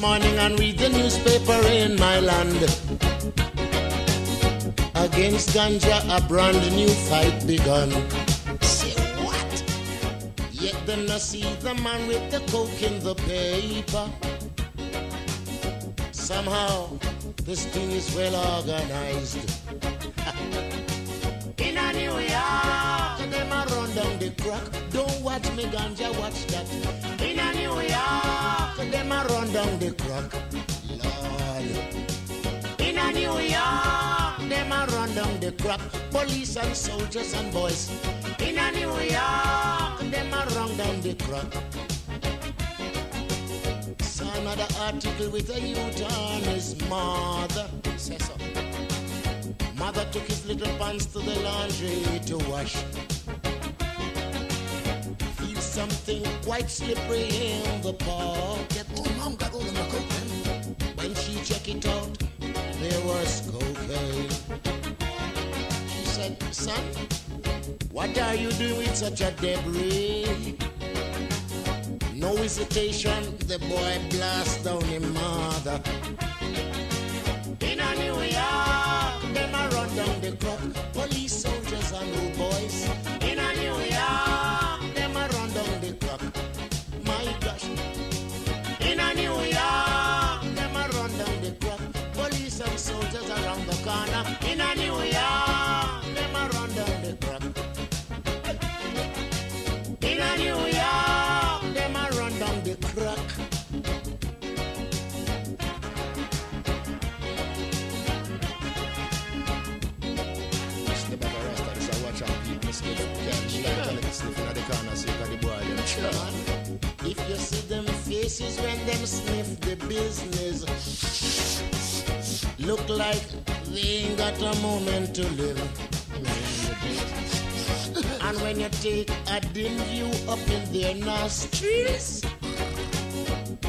Morning and read the newspaper in my land. Against ganja, a brand new fight begun. Say what? Yet them not see the man with the coke in the paper. Somehow, this thing is well organized. in a New York, them a run down the crack. Don't watch me ganja, watch that. Them a run down the crack. Lord. In a New York, them a run down the crack. Police and soldiers and boys. In a New York, them a run down the crack. Saw another article with a youth on his mother. Say so. Mother took his little pants to the laundry to wash something quite slippery in the pocket. Oh, mom got all of my. When she checked it out, there was cocaine. She said, son, what are you doing with such a debris? No hesitation, the boy blast down his mother. In a New York, them a run down the clock. Police, soldiers, and old boys. Them faces when them sniff the business, look like they ain't got a moment to live. And when you take a dim view up in their nostrils,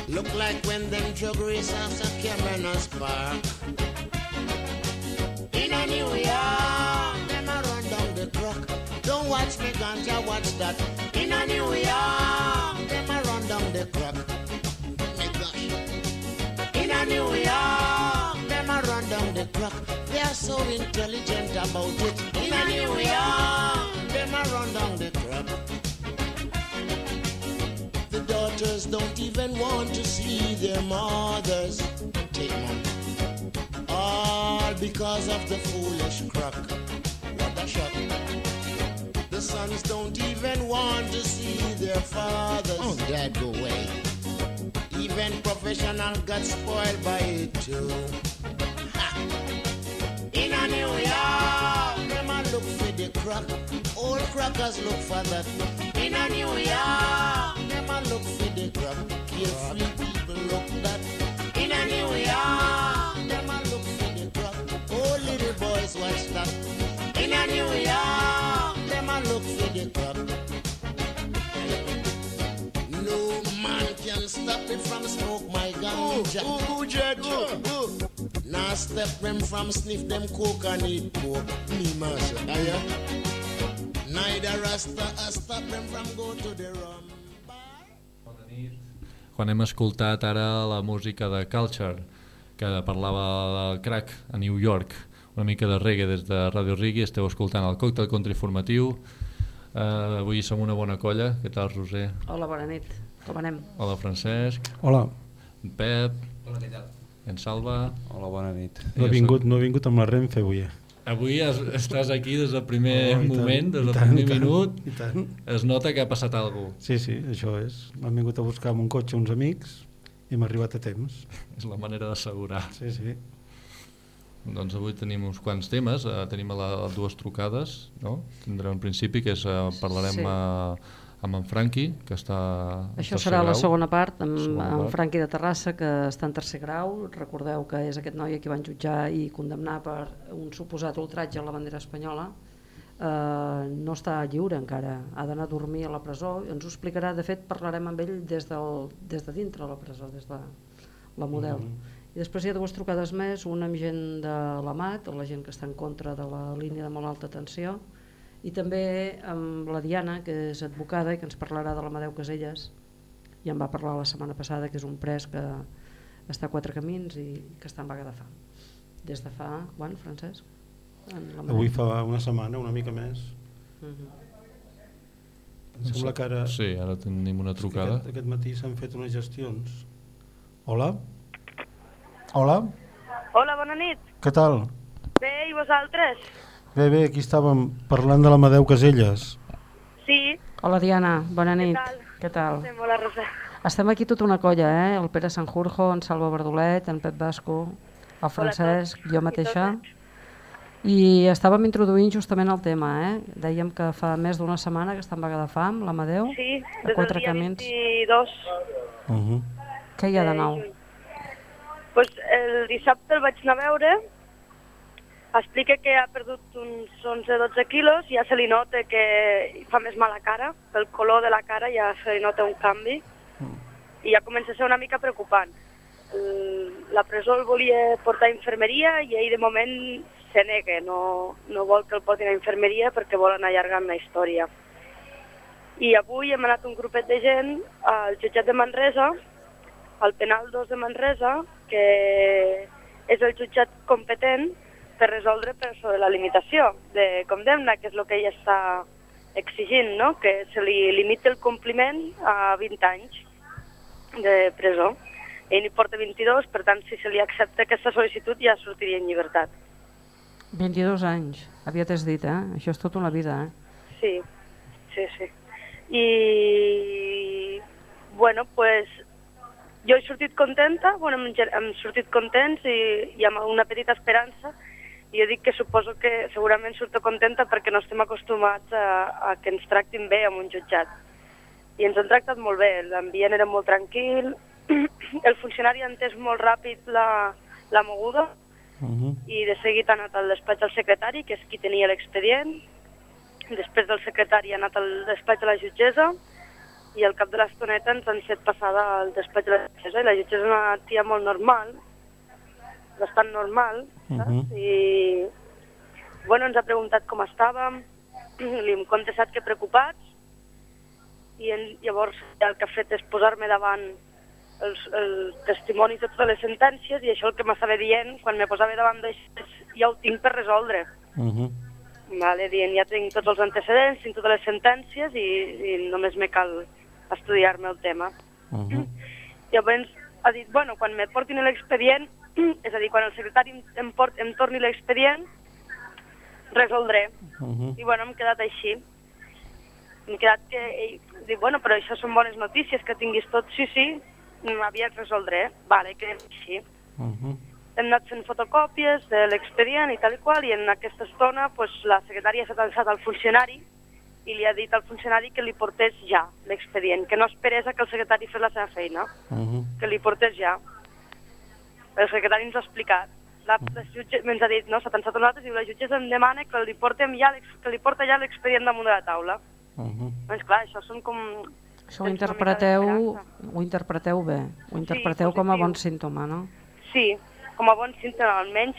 look like when them drug racers are coming Cameron's Park. In a New York, them a run down the clock. Don't watch me ganja, watch that. In a New York, them a run down the clock. So intelligent about it. In a New York, them a run down the clock. The daughters don't even want to see their mothers. Take them All because of the foolish crack. What a shock. The sons don't even want to see their fathers. Oh, dad, go away. Even professional got spoiled by it too. Ha. In a New York, them a look for the crack. Old crackers look for that. In a New York, them a look for the crack. Carefree people look that. In a New York, them a look for the crack. Oh, little boys watch that. In a New York look for the cup. No man can stop me from smoke my ganja. Ooh, ooh, judge. Ooh, ooh. Now step them from sniff them coke and eat pork. Me master, aya. Neither Rasta I stop them from go to the rum. Quan hem escoltat ara la música de Culture, que parlava del crack a New York, una mica de reggae des de Ràdio Rigui, esteu escoltant el còctel contrainformatiu. Uh, avui som una bona colla. Què tal, Roser? Hola, bona nit. Com anem? Hola, Francesc. Hola. Pep. Hola, què tal? En Salva. Hola, bona nit. No he vingut, no he vingut amb la Renfe avui. Avui es, estàs aquí des del primer Oh, i tant, moment, des del tant, primer tant, minut, I tant. es nota que ha passat alguna cosa. Sí, sí, això és. M'han vingut a buscar amb un cotxe uns amics i m'ha arribat a temps. És la manera d'assegurar. Sí, sí. Doncs avui tenim uns quants temes, eh, tenim a la, dues trucades, no? Tindrem en principi que és, eh, parlarem Sí. eh, amb en Franqui, que està... Això serà la grau. segona part amb, Segona amb part. Franqui de Terrassa, que està en tercer grau. Recordeu que és aquest noi a qui van jutjar i condemnar per un suposat ultratge a la bandera espanyola. Eh, no està lliure encara, ha d'anar a dormir a la presó. Ens ho explicarà, de fet parlarem amb ell des, del, des de dintre de la presó, des de la model. I després hi ha dues trucades més, una amb gent de l'AMAT, la gent que està en contra de la línia de molt alta tensió, i també amb la Diana, que és advocada i que ens parlarà de l'Amadeu Caselles, i en va parlar la setmana passada, que és un pres que està a quatre camins i que està en vaga de fam. Des de fa, quan, Francesc? Avui fa una setmana, una mica més. Mhm. Em sembla que ara... Sí, ara tenim una trucada. Aquest, aquest matí s'han fet unes gestions. Hola? Hola? Hola, bona nit. Què tal? Bé, i vosaltres? Bé, bé, aquí estàvem parlant de l'Amadeu Caselles. Sí, Hola Diana, bona nit. tal? Què tal? estem molt a Rosa. Estem aquí tota una colla, eh? El Pere Sanjurjo, en Salva Verdolet, en Pep Basco, el Francesc, jo mateixa. I estàvem introduint justament el tema, eh? Dèiem que fa més d'una setmana que està en vaga de fam, l'Amadeu, Sí, des del quatre dia camins. 22. Uh -huh. Què hi ha de nou? Pues el dissabte el vaig anar a veure, explica que ha perdut uns 11-12 quilos, ja se li nota que fa més mala cara, el color de la cara ja se li nota un canvi, i ja comença a ser una mica preocupant. La presó el volia portar a infermeria i ell de moment se nega, no, no vol que el portin a infermeria perquè volen allargar la història. I avui hem anat un grupet de gent al jutjat de Manresa, al penal 2 de Manresa, que és el jutjat competent per resoldre per sobre la limitació de condemna, que és el que ella està exigint, no? que se li limiti el compliment a 20 anys de presó. Ell n'hi porta 22, per tant, si se li accepta aquesta sol·licitud ja sortiria en llibertat. 22 anys, aviat has dit, eh? Això és tota una vida, eh? Sí, sí, sí. I, bueno, pues, jo he sortit contenta, bueno, hem, hem sortit contents i, i amb una petita esperança. Jo dic que suposo que segurament surto contenta perquè no estem acostumats a, a que ens tractin bé amb un jutjat. I ens han tractat molt bé, l'ambient era molt tranquil, el funcionari ha entès molt ràpid la, la moguda, Uh -huh. i de seguit ha anat al despatx del secretari, que és qui tenia l'expedient. Després del secretari ha anat al despatx de la jutgessa i al cap de l'estoneta ens han fet passada al despatx de la jutgessa. I la jutgessa és una tia molt normal, bastant normal, saps? Mhm. I bueno, ens ha preguntat com estàvem, li hem contestat que preocupats, i en, llavors el que ha fet és posar-me davant els, el testimoni de totes les sentències i això el que m'estava dient quan me posava davant d'això ja ho tinc per resoldre. Uh -huh. Vale, dient ja tinc tots els antecedents, tinc totes les sentències i, i només me cal estudiar-me el tema. Uh -huh. Llavors ha dit, bueno, quan me portin l'expedient, és a dir, quan el secretari em, port, em torni l'expedient, resoldré. Uh -huh. I bueno, hem quedat així. Hem quedat que ell diu, bueno, però això són bones notícies, que tinguis tot. Sí, sí, aviat resoldré. Vale, que així. Uh -huh. Hem anat fent fotocòpies de l'expedient i tal i qual, i en aquesta estona pues, la secretària s'ha talsat al funcionari i li ha dit al funcionari que li portés ja l'expedient, que no esperés a que el secretari fes la seva feina, Uh -huh. que li portés ja. El secretari ens ha explicat. La, la jutge, ens ha dit, no, s'ha tensat a nosaltres i la jutgessa em demana que li portem ja que li porta ja l'expedient damunt de la taula. Uh -huh. Doncs clar, això són com... Això ho interpreteu, ho interpreteu bé, ho interpreteu com a bon símptoma, no? Sí, com a bon símptoma, almenys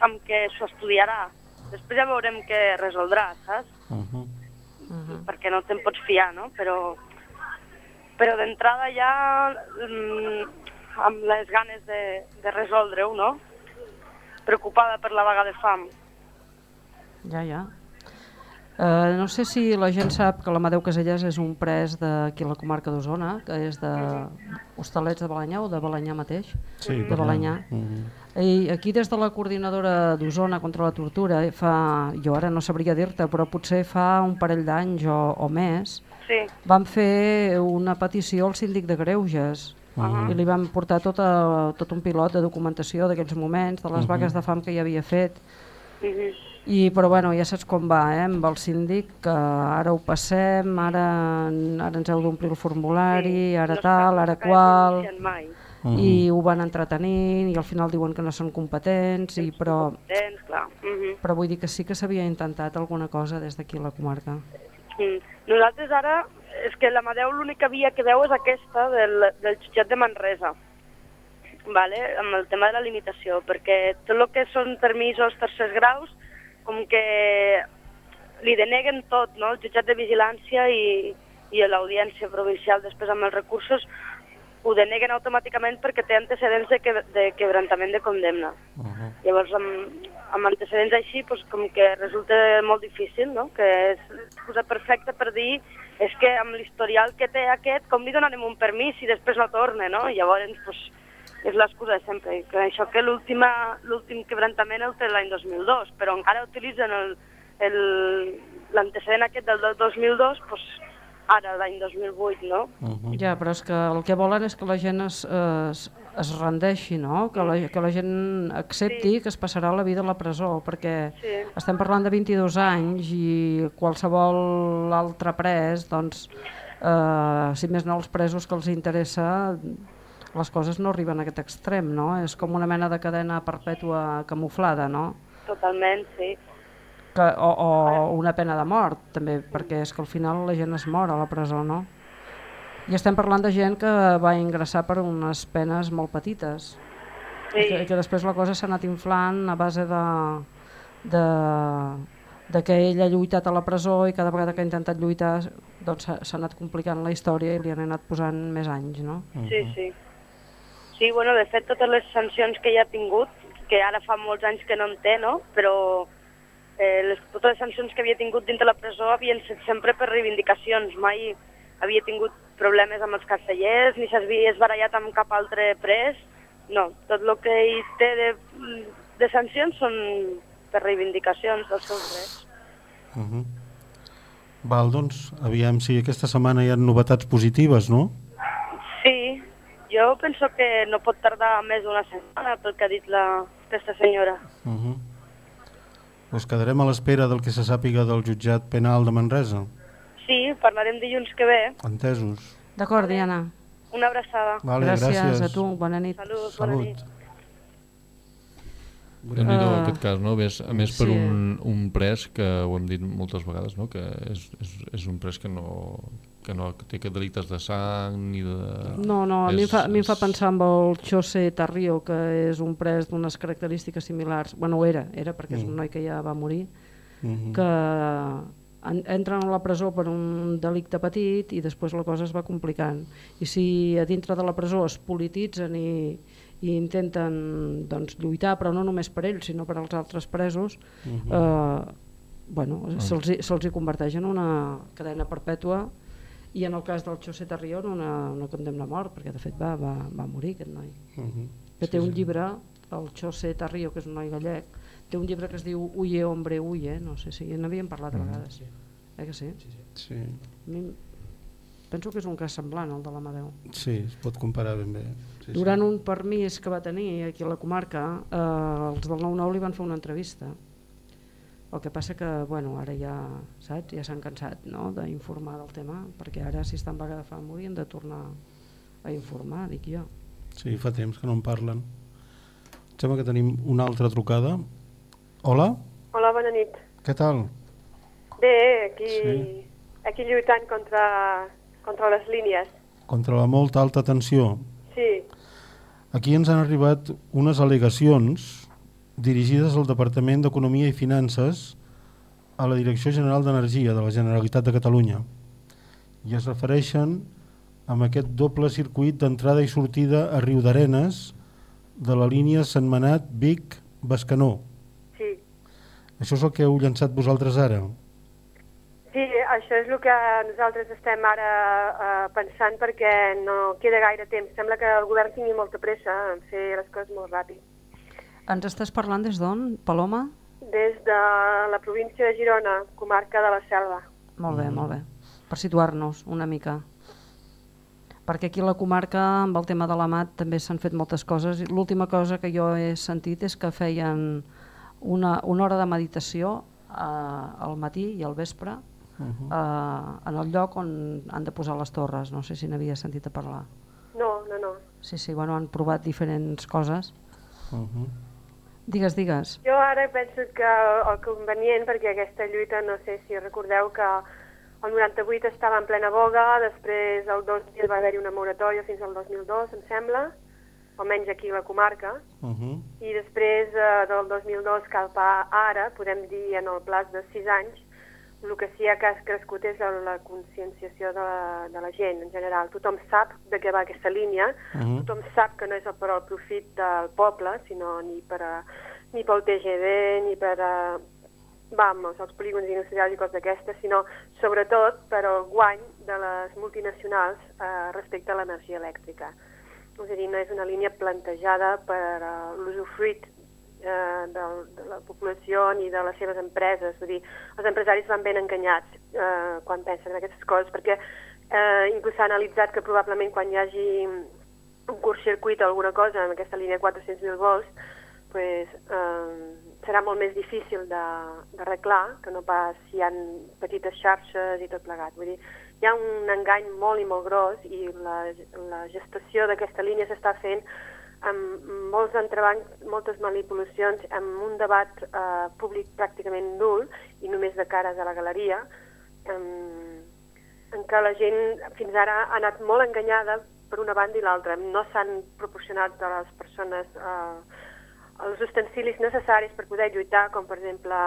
amb què s'ho estudiarà. Després ja veurem què resoldrà, saps? Uh -huh. Uh Perquè no te'n pots fiar, no? Però, però d'entrada ja mm, amb les ganes de, de resoldre-ho, no? Preocupada per la vaga de fam. Ja, ja. Uh, no sé si la gent sap que l'Amadeu Caselles és un pres d'aquí a la comarca d'Osona, que és de Hostalets de Balanyà o de Balanyà mateix, Sí, de Balanyà. Mm. I aquí des de la coordinadora d'Osona contra la tortura, eh, fa, jo ara no sabria dir-te, però potser fa un parell d'anys o, o més, Sí. van fer una petició al síndic de Greuges i li van portar tota, tot un pilot de documentació d'aquells moments, de les vagues de fam que hi havia fet, Mhm. i, però bueno, ja saps com va, eh, amb el síndic, que ara ho passem, ara, ara ens heu d'omplir el formulari, ara No tal, ara qual, Mai. i ho van entretenint, i al final diuen que no són competents, i però, Tens, clar. Mhm. però vull dir que sí que s'havia intentat alguna cosa des d'aquí a la comarca. Mm. Nosaltres ara, és que l'Amadeu l'única via que veu és aquesta del, del jutjat de Manresa, vale? amb el tema de la limitació, perquè tot el que són permisos tercers graus, com que li deneguen tot, no? el jutjat de vigilància i, i l'audiència provincial després amb els recursos ho deneguen automàticament perquè té antecedents de, que, de quebrantament de condemna. Uh -huh. Llavors, amb, amb antecedents així, doncs, com que resulta molt difícil, no? que és l'excusa perfecta per dir és que amb l'historial que té aquest, com li donarem un permís si després no torna, no? I llavors, doncs, és l'excusa de sempre. I que això que l'última- l'últim quebrantament el té l'any 2002, però encara utilitzen el- el- l'antecedent aquest del del 2002, doncs, ara, l'any 2008, no? Uh -huh. Ja, però és que el que volen és que la gent es, es, es rendeixi, no? que, la, que la gent accepti Sí. que es passarà la vida a la presó, perquè Sí. estem parlant de 22 anys i qualsevol altre pres, doncs, eh, si més no els presos que els interessa, les coses no arriben a aquest extrem, no? És com una mena de cadena perpètua camuflada, no? Totalment, sí. Que, o, o una pena de mort, també, perquè és que al final la gent es mor a la presó, no? I estem parlant de gent que va ingressar per unes penes molt petites, sí. i que, que després la cosa s'ha anat inflant a base de, de, de que ell ha lluitat a la presó i cada vegada que ha intentat lluitar doncs s'ha s'ha anat complicant la història i li han anat posant més anys, no? Sí, sí. Sí, bueno, de fet, totes les sancions que ja ha tingut, que ara fa molts anys que no en té, no? Però eh, les, totes les sancions que havia tingut dintre la presó havien estat sempre per reivindicacions, mai havia tingut problemes amb els carcellers, ni s'havia esbarallat amb cap altre pres, no, tot el que hi té de, de sancions són per reivindicacions dels seus drets. Uh -huh. Val, doncs, aviam si aquesta setmana hi ha novetats positives, no? Sí, jo penso que no pot tardar més d'una setmana pel que ha dit la, aquesta senyora. Uh -huh. Pues quedarem a l'espera del que se sàpiga del jutjat penal de Manresa. Sí, parlarem dilluns que ve. Entesos. D'acord, Diana. Una abraçada. Vale, gràcies, gràcies. a tu, bona nit. Salut, bona Salut. nit. déu nhi Ah. aquest cas, no? A més, a més per Sí. un, un pres que ho hem dit moltes vegades, no? que és, és, és un pres que no, que no té que delictes de sang ni de... No, no, a mi, És- fa, a mi em fa pensar amb el José Tarrio, que és un pres d'unes característiques similars. Bueno, era, era perquè és un noi que ja va morir, Uh -huh. que en, entren a la presó per un delicte petit i després la cosa es va complicant. I si a dintre de la presó es polititzen i, i intenten doncs, lluitar, però no només per ells, sinó per als altres presos, eh, bueno, se'ls hi- se'ls hi converteix en una cadena perpètua i en el cas del José Tarrió en una, una condemna a mort, perquè de fet va, va, va morir aquest noi. Uh -huh. Que té un llibre, el José Tarrio, que és un noi gallec, té un llibre que es diu Huye, hombre, huye, no sé si n'havíem parlat a vegades. Eh que sí? Sí. A mi penso que és un cas semblant al de l'Amadeu. sí, es pot comparar ben bé. Sí, Durant un permís que va tenir aquí a la comarca, eh, els del 9-9 li van fer una entrevista. El que passa que, bueno, ara ja, saps, ja s'han cansat no? d'informar del tema, perquè ara si estan vaga de fam haurien de tornar a informar, dic jo. Sí, fa temps que no en parlen. Em sembla que tenim una altra trucada. Hola, Hola, bona nit. què tal? Bé, aquí, Sí. aquí lluitant contra, contra les línies. Contra la molta alta tensió. Sí, Aquí ens han arribat unes al·legacions dirigides al Departament d'Economia i Finances a la Direcció General d'Energia de la Generalitat de Catalunya i es refereixen amb aquest doble circuit d'entrada i sortida a Riu d'Arenes de la línia Sentmenat-Vic-Bescanó. Sí. Això és el que heu llançat vosaltres ara? això és el que nosaltres estem ara uh, pensant perquè no queda gaire temps. Sembla que el govern tingui molta pressa en fer les coses molt ràpid. Ens estàs parlant des d'on, Paloma? Des de la província de Girona, comarca de la Selva. Molt bé, mm. molt bé. Per situar-nos una mica. Perquè aquí a la comarca, amb el tema de l'AMAT, també s'han fet moltes coses. L'última cosa que jo he sentit és que feien una, una hora de meditació eh, al matí i al vespre uh -huh. eh, en el lloc on han de posar les torres. No sé si n'havia sentit a parlar. No, no, no. Sí, sí, bueno, han provat diferents coses. Uh -huh. Digues, digues. Jo ara penso que el convenient, perquè aquesta lluita, no sé si recordeu que el 98 estava en plena boga, després el 2000 va haver-hi una moratòria fins al 2002, em sembla, almenys aquí a la comarca, uh -huh. i després eh, del 2002 cap a ara, podem dir en el plaç de 6 anys, el que sí que ha crescut és la conscienciació de la, de la gent en general. Tothom sap de què va aquesta línia, uh -huh. tothom sap que no és per al profit del poble, sinó ni per a, ni pel TGV, ni per a, vamos, els polígons industrials i coses d'aquestes, sinó sobretot per al guany de les multinacionals eh, respecte a l'energia elèctrica. A no és una línia plantejada per uh, l'usufruit eh, de, de la població ni de les seves empreses. Vull dir, els empresaris van ben enganyats eh, quan pensen en aquestes coses, perquè eh, inclús s'ha analitzat que probablement quan hi hagi un curt-circuit o alguna cosa en aquesta línia 400.000 volts, pues, eh, serà molt més difícil d'arreglar que no pas si hi ha petites xarxes i tot plegat. Vull dir, hi ha un engany molt i molt gros i la, la gestació d'aquesta línia s'està fent amb molts entrebancs, moltes manipulacions, amb un debat eh, públic pràcticament nul i només de cares a la galeria, en, en què la gent fins ara ha anat molt enganyada per una banda i l'altra. No s'han proporcionat a les persones eh, els ustensilis necessaris per poder lluitar, com per exemple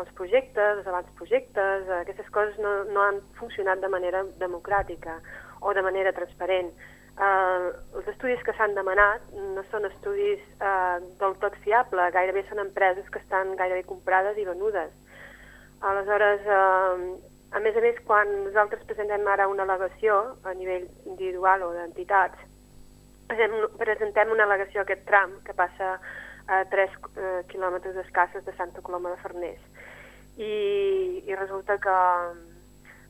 els projectes, els abans projectes, aquestes coses no, no han funcionat de manera democràtica o de manera transparent eh, els estudis que s'han demanat no són estudis eh, del tot fiables, gairebé són empreses que estan gairebé comprades i venudes. Aleshores, eh, a més a més, quan nosaltres presentem ara una al·legació a nivell individual o d'entitats, presentem una al·legació a aquest tram que passa a 3 eh, quilòmetres escasses de Santa Coloma de Farners. I, i resulta que,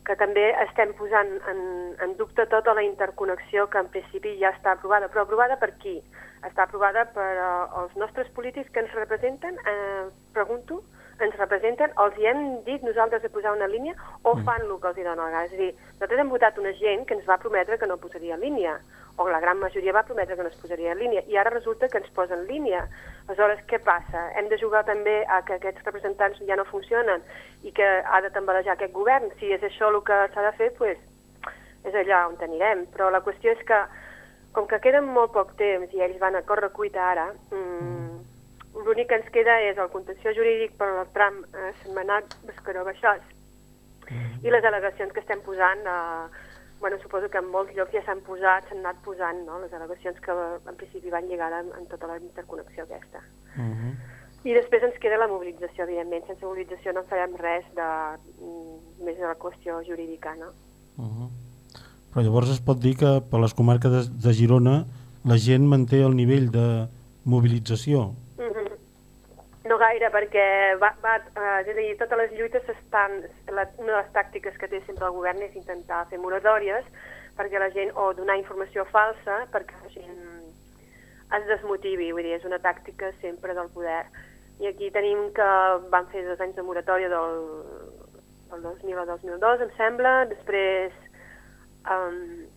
que també estem posant en, en dubte tota la interconnexió que en principi ja està aprovada. Però aprovada per qui? Està aprovada per uh, els nostres polítics que ens representen, eh, pregunto, ens representen, els hi hem dit nosaltres de posar una línia o mm. fan el que els hi dona la gana. És a dir, nosaltres hem votat una gent que ens va prometre que no posaria línia, o la gran majoria va prometre que no es posaria en línia, i ara resulta que ens posen línia. Aleshores, què passa? Hem de jugar també a que aquests representants ja no funcionen i que ha de tambalejar aquest govern. Si és això el que s'ha de fer, pues, és allà on anirem. Però la qüestió és que, com que queden molt poc temps i ells van a córrer cuita ara, mmm, l'únic que ens queda és el contenció jurídic per al tram eh, setmanal Bescaró-Baixós mm. i les al·legacions que estem posant eh, bueno, suposo que en molts llocs ja s'han posat, s'han anat posant no? les al·legacions que en principi van lligades amb, amb tota la interconnexió aquesta. Uh mm-hmm. -huh. I després ens queda la mobilització, evidentment. Sense mobilització no farem res de, mm, més de la qüestió jurídica, no? Uh -huh. Però llavors es pot dir que per les comarques de, de Girona la gent manté el nivell de mobilització? Gaire, perquè va, va, eh, és a dir, totes les lluites estan... La, una de les tàctiques que té sempre el govern és intentar fer moratòries perquè la gent, o donar informació falsa perquè la gent es desmotivi, vull dir, és una tàctica sempre del poder. I aquí tenim que van fer dos anys de moratòria del, del 2000 al 2002, em sembla, després... Um,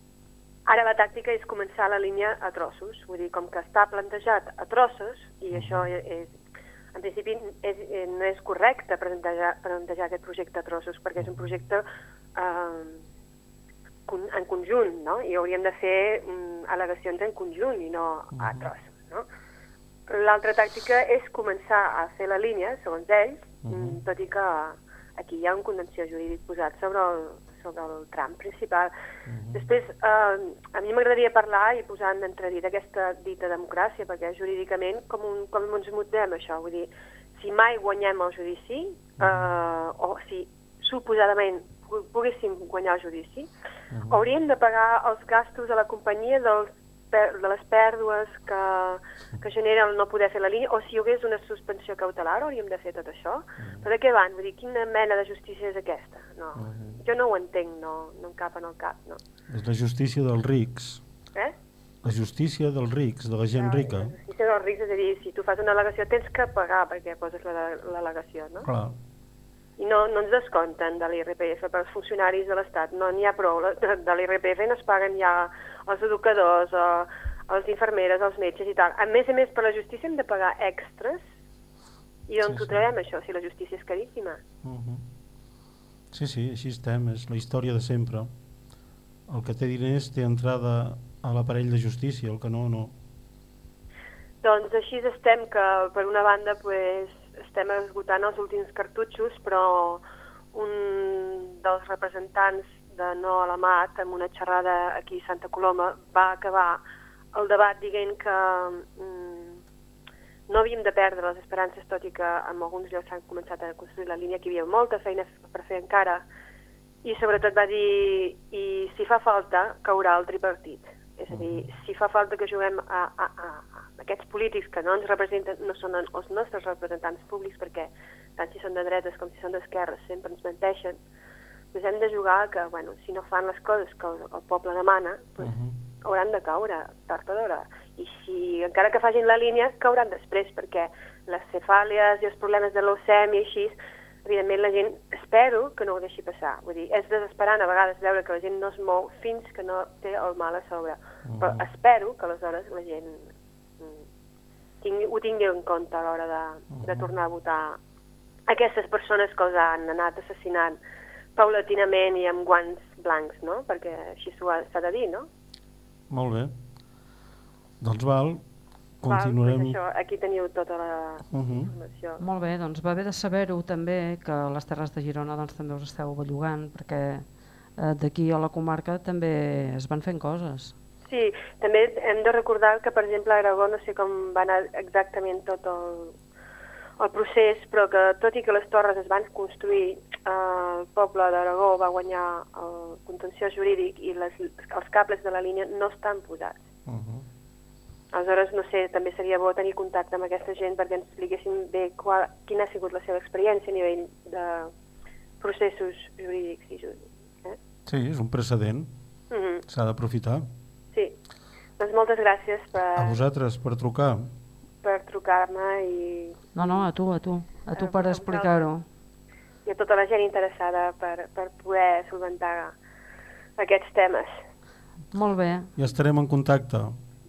ara la tàctica és començar la línia a trossos, vull dir, com que està plantejat a trossos, i això és, en principi és, eh, no és correcte plantejar, plantejar aquest projecte a trossos perquè és un projecte eh, en conjunt, no? I hauríem de fer um, al·legacions en conjunt i no a trossos, no? L'altra tàctica és començar a fer la línia, segons ells, uh -huh. tot i que aquí hi ha un contenció jurídic posat sobre el, sobre el tram principal. Uh -huh. Després, eh, a mi m'agradaria parlar i posar en entredit aquesta dita democràcia, perquè jurídicament com, un, com ens mutem això? Vull dir, si mai guanyem el judici, -huh. eh, o si suposadament poguéssim guanyar el judici, uh -huh. hauríem de pagar els gastos a la companyia dels, de les pèrdues que, que genera el no poder fer la línia, o si hi hagués una suspensió cautelar hauríem de fer tot això. -huh. Però de què van? Vull dir, quina mena de justícia és aquesta? No, uh -huh. Jo no ho entenc, no, no em cap en el cap. No. És la justícia dels rics. Eh? La justícia dels rics, de la gent ah, rica. La justícia dels rics, és a dir, si tu fas una al·legació tens que pagar perquè poses l'al·legació, no? Clar i no, no ens descompten de l'IRPF per als funcionaris de l'Estat, no n'hi ha prou, de, de l'IRPF no es paguen ja els educadors, o, els infermeres, els metges i tal. A més a més, per la justícia hem de pagar extras i on sí, ho sí. trobem això, si la justícia és caríssima? Uh -huh. Sí, sí, així estem, és la història de sempre. El que té diners té entrada a l'aparell de justícia, el que no, no. Doncs així estem, que per una banda pues, estem esgotant els últims cartutxos, però un dels representants de No a la Mat, en una xerrada aquí a Santa Coloma, va acabar el debat dient que mm, no havíem de perdre les esperances, tot i que en alguns llocs s'han començat a construir la línia, que hi havia molta feina per fer encara, i sobretot va dir, i si fa falta, caurà el tripartit. És a dir, si fa falta que juguem a, a, a, a aquests polítics que no ens representen, no són els nostres representants públics, perquè tant si són de dretes com si són d'esquerres sempre ens menteixen, doncs hem de jugar que, bueno, si no fan les coses que el, el poble demana, doncs uh -huh. hauran de caure tard o d'hora. I si encara que facin la línia, cauran després, perquè les cefàlies i els problemes de l'OCEM i així evidentment la gent espero que no ho deixi passar. Vull dir, és desesperant a vegades veure que la gent no es mou fins que no té el mal a sobre. Mm. Però espero que aleshores la gent mm, tingui, ho tingui en compte a l'hora de, mm. de tornar a votar aquestes persones que els han anat assassinant paulatinament i amb guants blancs, no? Perquè així s'ha de dir, no? Molt bé. Doncs val, Continuarem... Val, doncs això, aquí teniu tota la uh -huh. informació. Molt bé, doncs va bé de saber-ho també, que les Terres de Girona doncs, també us esteu bellugant, perquè eh, d'aquí a la comarca també es van fent coses. Sí, també hem de recordar que, per exemple, a Aragó no sé com va anar exactament tot el, el procés, però que tot i que les torres es van construir, eh, el poble d'Aragó va guanyar el contenció jurídic i les, els cables de la línia no estan posats. Uh -huh. Aleshores, no sé, també seria bo tenir contacte amb aquesta gent perquè ens expliquessin bé qual, quina ha sigut la seva experiència a nivell de processos jurídics i jurídics. Eh? Sí, és un precedent. Mm -hmm. S'ha d'aprofitar. Sí. Doncs moltes gràcies per... A vosaltres, per trucar. Per trucar-me i... No, no, a tu, a tu. A tu per explicar-ho. I a tota la gent interessada per, per poder solventar aquests temes. Molt bé. Ja estarem en contacte.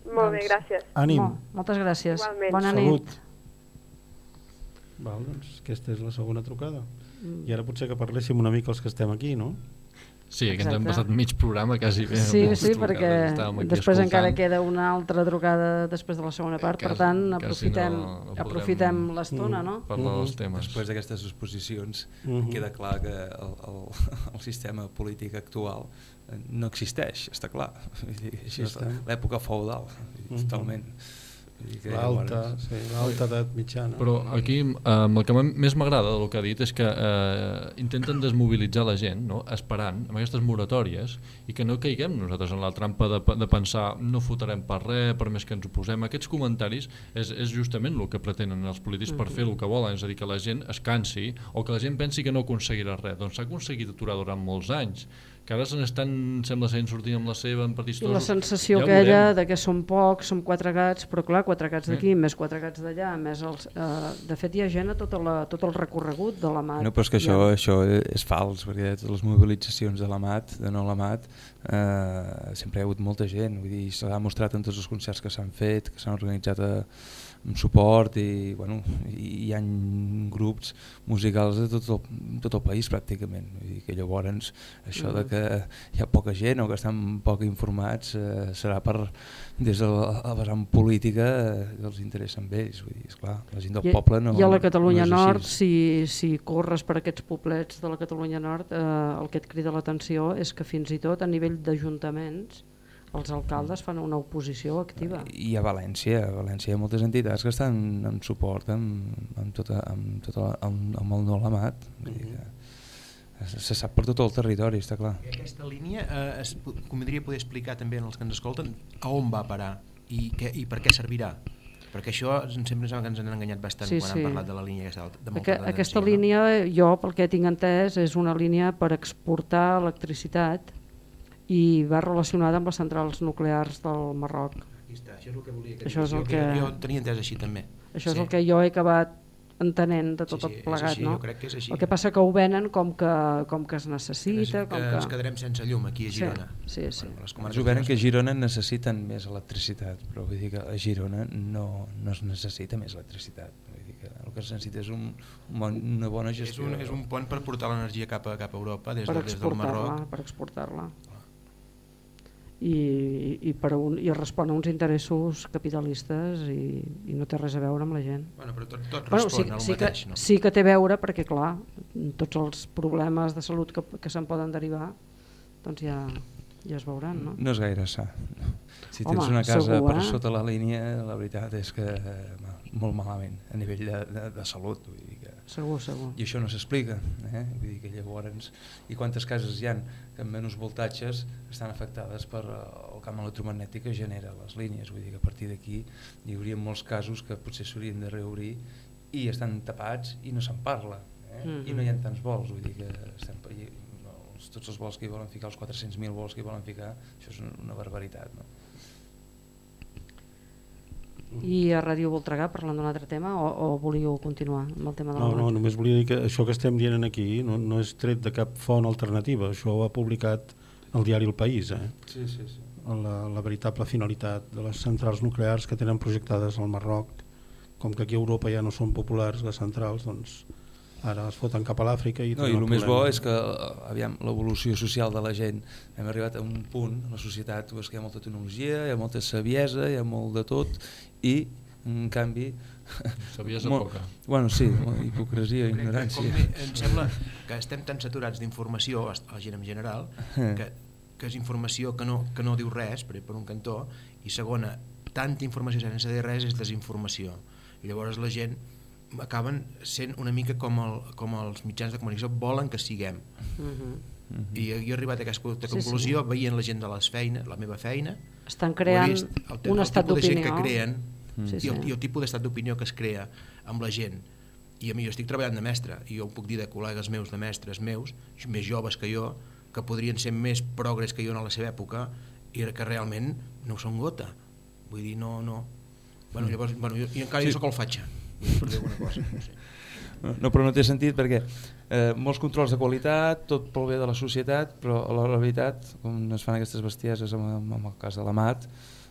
Molt doncs, bé, gràcies. Ànim. Molt, moltes gràcies. Igualment. Bona Salut. nit. Val, doncs aquesta és la segona trucada. Mm. I ara potser que parléssim una mica els que estem aquí, no? Sí, que ens hem passat mig programa quasi bé. Sí, sí, perquè després encara queda una altra trucada després de la segona part, quasi, per tant aprofitem, no, no aprofitem l'estona, no? Parlar dels temes. Després d'aquestes exposicions uh -huh. queda clar que el, el, el sistema polític actual no existeix, està clar. L'època feudal, totalment. L'alta sí, edat mitjana. Però aquí eh, el que més m'agrada del que ha dit és que eh, intenten desmobilitzar la gent no? esperant amb aquestes moratòries i que no caiguem nosaltres en la trampa de, de pensar no fotarem per res, per més que ens oposem. Aquests comentaris és, és justament el que pretenen els polítics per fer el que volen, és a dir, que la gent es cansi o que la gent pensi que no aconseguirà res. Doncs s'ha aconseguit aturar durant molts anys que ara se n'estan, sembla ser, sortint amb la seva en partits I la sensació ja aquella de que som pocs, som quatre gats, però clar, quatre gats d'aquí, eh? més quatre gats d'allà, més els... Eh, de fet, hi ha gent a tot, la, tot el recorregut de la MAT. No, però és que això, ja. això és fals, perquè les mobilitzacions de la MAT, de no la MAT, eh, sempre hi ha hagut molta gent, vull dir, s'ha demostrat en tots els concerts que s'han fet, que s'han organitzat a, amb suport i, bueno, hi ha grups musicals de tot el, tot el país pràcticament Vull dir que llavors això de mm. Que hi ha poca gent o que estan poc informats eh, serà per des de la, la vessant política eh, que els interessa amb ells Vull dir, esclar, la gent del I, poble no i a la Catalunya no Nord si, si corres per aquests poblets de la Catalunya Nord eh, el que et crida l'atenció és que fins i tot a nivell d'ajuntaments els alcaldes fan una oposició activa. I a València, a València hi ha moltes entitats que estan en suport amb, amb, tota, amb, tota, amb, amb el no l'amat. Mm -hmm. Se sap per tot el territori, està clar. I aquesta línia eh, es convindria poder explicar també als que ens escolten a on va parar i, què, i per què servirà perquè això sempre que ens han enganyat bastant sí, quan sí. han parlat de la línia aquesta de Aqu Aquesta no? línia, jo pel que tinc entès, és una línia per exportar electricitat i va relacionada amb les centrals nuclears del Marroc. Aquí està, això és el que volia que això és el que... Jo, jo tenia entès així també. Això sí. és el que jo he acabat entenent de tot sí, sí, plegat, així, no? Jo crec que és així. El que passa que ho venen com que, com que es necessita... Que, com que ens quedarem sense llum aquí a Girona. Sí, sí. sí. Bueno, les ho venen que a Girona necessiten més electricitat, però vull dir que a Girona no, no es necessita més electricitat. Vull dir que el que es necessita és un, una bona gestió. És un, és un pont per portar l'energia cap, a, cap a Europa des, de, des del Marroc. Per exportar-la i, i, per un, i respon a uns interessos capitalistes i, i no té res a veure amb la gent. Bueno, però tot, tot bueno, respon sí, al sí mateix, que, no? Sí que té a veure perquè, clar, tots els problemes de salut que, que se'n poden derivar doncs ja, ja es veuran, no? No és gaire sa. Si Home, tens una casa segur, per eh? sota la línia, la veritat és que molt malament a nivell de, de, de salut. Vull dir. Segur, segur. I això no s'explica. Eh? Vull dir que llavors... I quantes cases hi han que amb menys voltatges estan afectades per eh, el camp electromagnètic que genera les línies. Vull dir que a partir d'aquí hi hauria molts casos que potser s'haurien de reobrir i estan tapats i no se'n parla. Eh? Mm -hmm. I no hi ha tants vols. Vull dir que estem, tots els vols que hi volen ficar, els 400.000 vols que hi volen ficar, això és una barbaritat. No? I a Ràdio Voltregà parlant d'un altre tema o, o volíeu continuar amb el tema de la No, no, només volia dir que això que estem dient aquí no, no és tret de cap font alternativa, això ho ha publicat el diari El País, eh? Sí, sí, sí. La, la veritable finalitat de les centrals nuclears que tenen projectades al Marroc, com que aquí a Europa ja no són populars les centrals, doncs ara es foten cap a l'Àfrica i no, i el, el més bo és que aviam l'evolució social de la gent. Hem arribat a un punt a la societat que hi ha molta tecnologia, hi ha molta saviesa hi ha molt de tot i en canvi saviesa molt, poca. Bueno sí, hipocresia, ignorància com, com, em sembla que estem tan saturats d'informació la gent en general eh. que, que és informació que no, que no diu res per, per un cantó i segona, tanta informació sense dir res és desinformació. I llavors la gent acaben sent una mica com, el, com els mitjans de comunicació volen que siguem. Uh -huh. Uh -huh. I jo he arribat a aquesta conclusió sí, sí. veient la gent de les feines, la meva feina, estan creant vist, el, un estat d'opinió que creen mm. sí, sí. I, el, i el tipus d'estat d'opinió que es crea amb la gent i a mi jo estic treballant de mestre i jo puc dir de col·legues meus, de mestres meus més joves que jo, que podrien ser més progres que jo en la seva època i que realment no són gota vull dir, no, no bueno, mm. llavors, bueno, jo, i encara sí. jo sóc el fatxa per dir alguna cosa. No, sé. no, però no té sentit perquè eh, molts controls de qualitat, tot pel bé de la societat, però a la, la veritat, com es fan aquestes bestieses amb, amb el cas de la mat,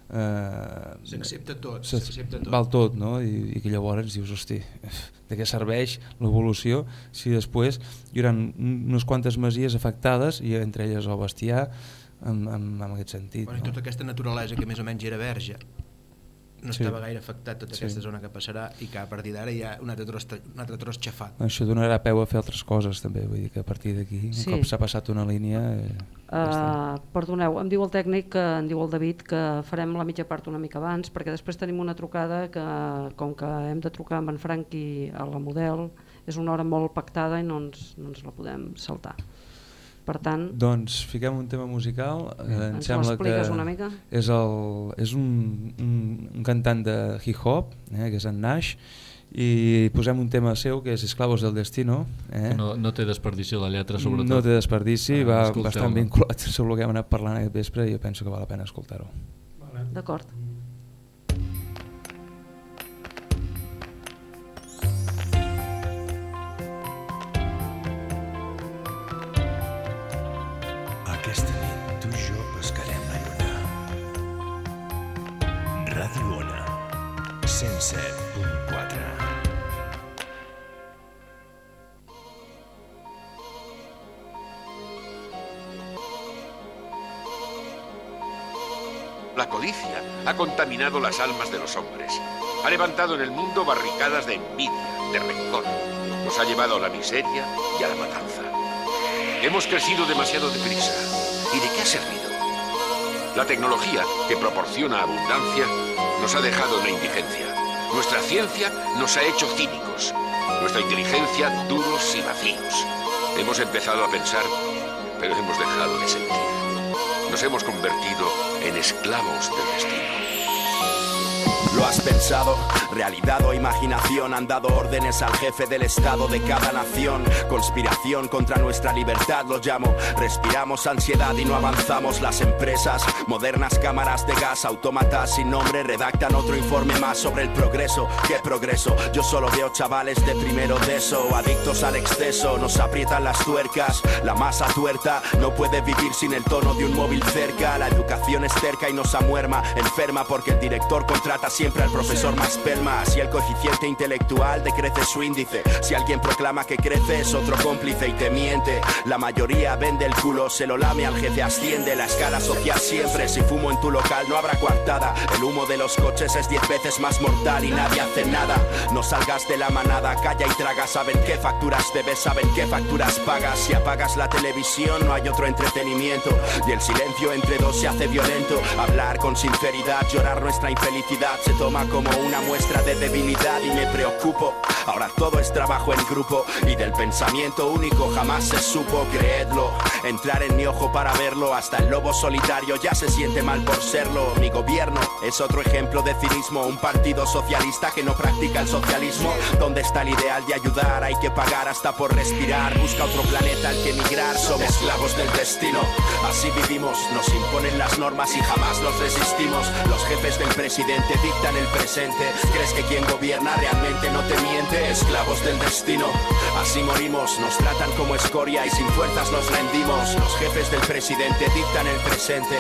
eh, s'accepta tot, s'accepta tot. Val tot, no? I, i que llavors dius, hosti, de què serveix l'evolució si després hi haurà unes quantes masies afectades i entre elles el bestiar en, en, en aquest sentit. Bueno, no? I tota aquesta naturalesa que més o menys era verge no sí. estava gaire afectat tota sí. aquesta zona que passarà i que a partir d'ara hi ha un altre, tros, un altre tros xafat. Això donarà peu a fer altres coses també, vull dir que a partir d'aquí, sí. un cop s'ha passat una línia... Eh, uh, perdoneu, em diu el tècnic, que, em diu el David, que farem la mitja part una mica abans, perquè després tenim una trucada que, com que hem de trucar amb en Franqui a la Model, és una hora molt pactada i no ens, no ens la podem saltar. Per tant... Doncs fiquem un tema musical. Eh, em ens sembla que una mica? És, el, és un, un, un cantant de hip-hop, eh, que és en Nash, i posem un tema seu que és Esclavos del Destino eh? no, no té desperdici la lletra sobretot no té desperdici, ah, va bastant vinculat sobre el que hem anat parlant aquest vespre i jo penso que val la pena escoltar-ho vale. d'acord La codicia ha contaminado las almas de los hombres. Ha levantado en el mundo barricadas de envidia, de rencor. Nos ha llevado a la miseria y a la matanza. Hemos crecido demasiado deprisa. ¿Y de qué ha servido? La tecnología, que proporciona abundancia, nos ha dejado en la indigencia. Nuestra ciencia nos ha hecho cínicos. Nuestra inteligencia duros y vacíos. Hemos empezado a pensar, pero hemos dejado de sentir. Nos hemos convertido en esclavos del destino. Lo has pensado, realidad o imaginación han dado órdenes al jefe del estado de cada nación. Conspiración contra nuestra libertad lo llamo. Respiramos ansiedad y no avanzamos. Las empresas, modernas cámaras de gas, autómatas sin nombre, redactan otro informe más sobre el progreso. ¿Qué progreso? Yo solo veo chavales de primero de eso, adictos al exceso, nos aprietan las tuercas. La masa tuerta no puede vivir sin el tono de un móvil cerca. La educación es cerca y nos amuerma, enferma porque el director contrata siempre al profesor más pelma. Si el coeficiente intelectual decrece su índice, si alguien proclama que crece es otro cómplice y te miente. La mayoría vende el culo, se lo lame al jefe, asciende la escala social siempre. Si fumo en tu local no habrá coartada. El humo de los coches es diez veces más mortal y nadie hace nada. No salgas de la manada, calla y traga. Saben qué facturas debes, saben qué facturas pagas. Si apagas la televisión no hay otro entretenimiento. Y el silencio entre dos se hace violento. Hablar con sinceridad, llorar nuestra infelicidad se toma como una muestra de debilidad y me preocupo. Ahora todo es trabajo en grupo y del pensamiento único jamás se supo, creedlo. Entrar en mi ojo para verlo, hasta el lobo solitario ya se siente mal por serlo. Mi gobierno es otro ejemplo de cinismo, un partido socialista que no practica el socialismo. ¿Dónde está el ideal de ayudar? Hay que pagar hasta por respirar. Busca otro planeta al que emigrar, somos esclavos del destino. Así vivimos, nos imponen las normas y jamás nos resistimos. Los jefes del presidente el presente. ¿Crees que quien gobierna realmente no te miente? Esclavos del destino. Así morimos, nos tratan como escoria y sin fuerzas nos rendimos. Jefes del presidente dictan el presente.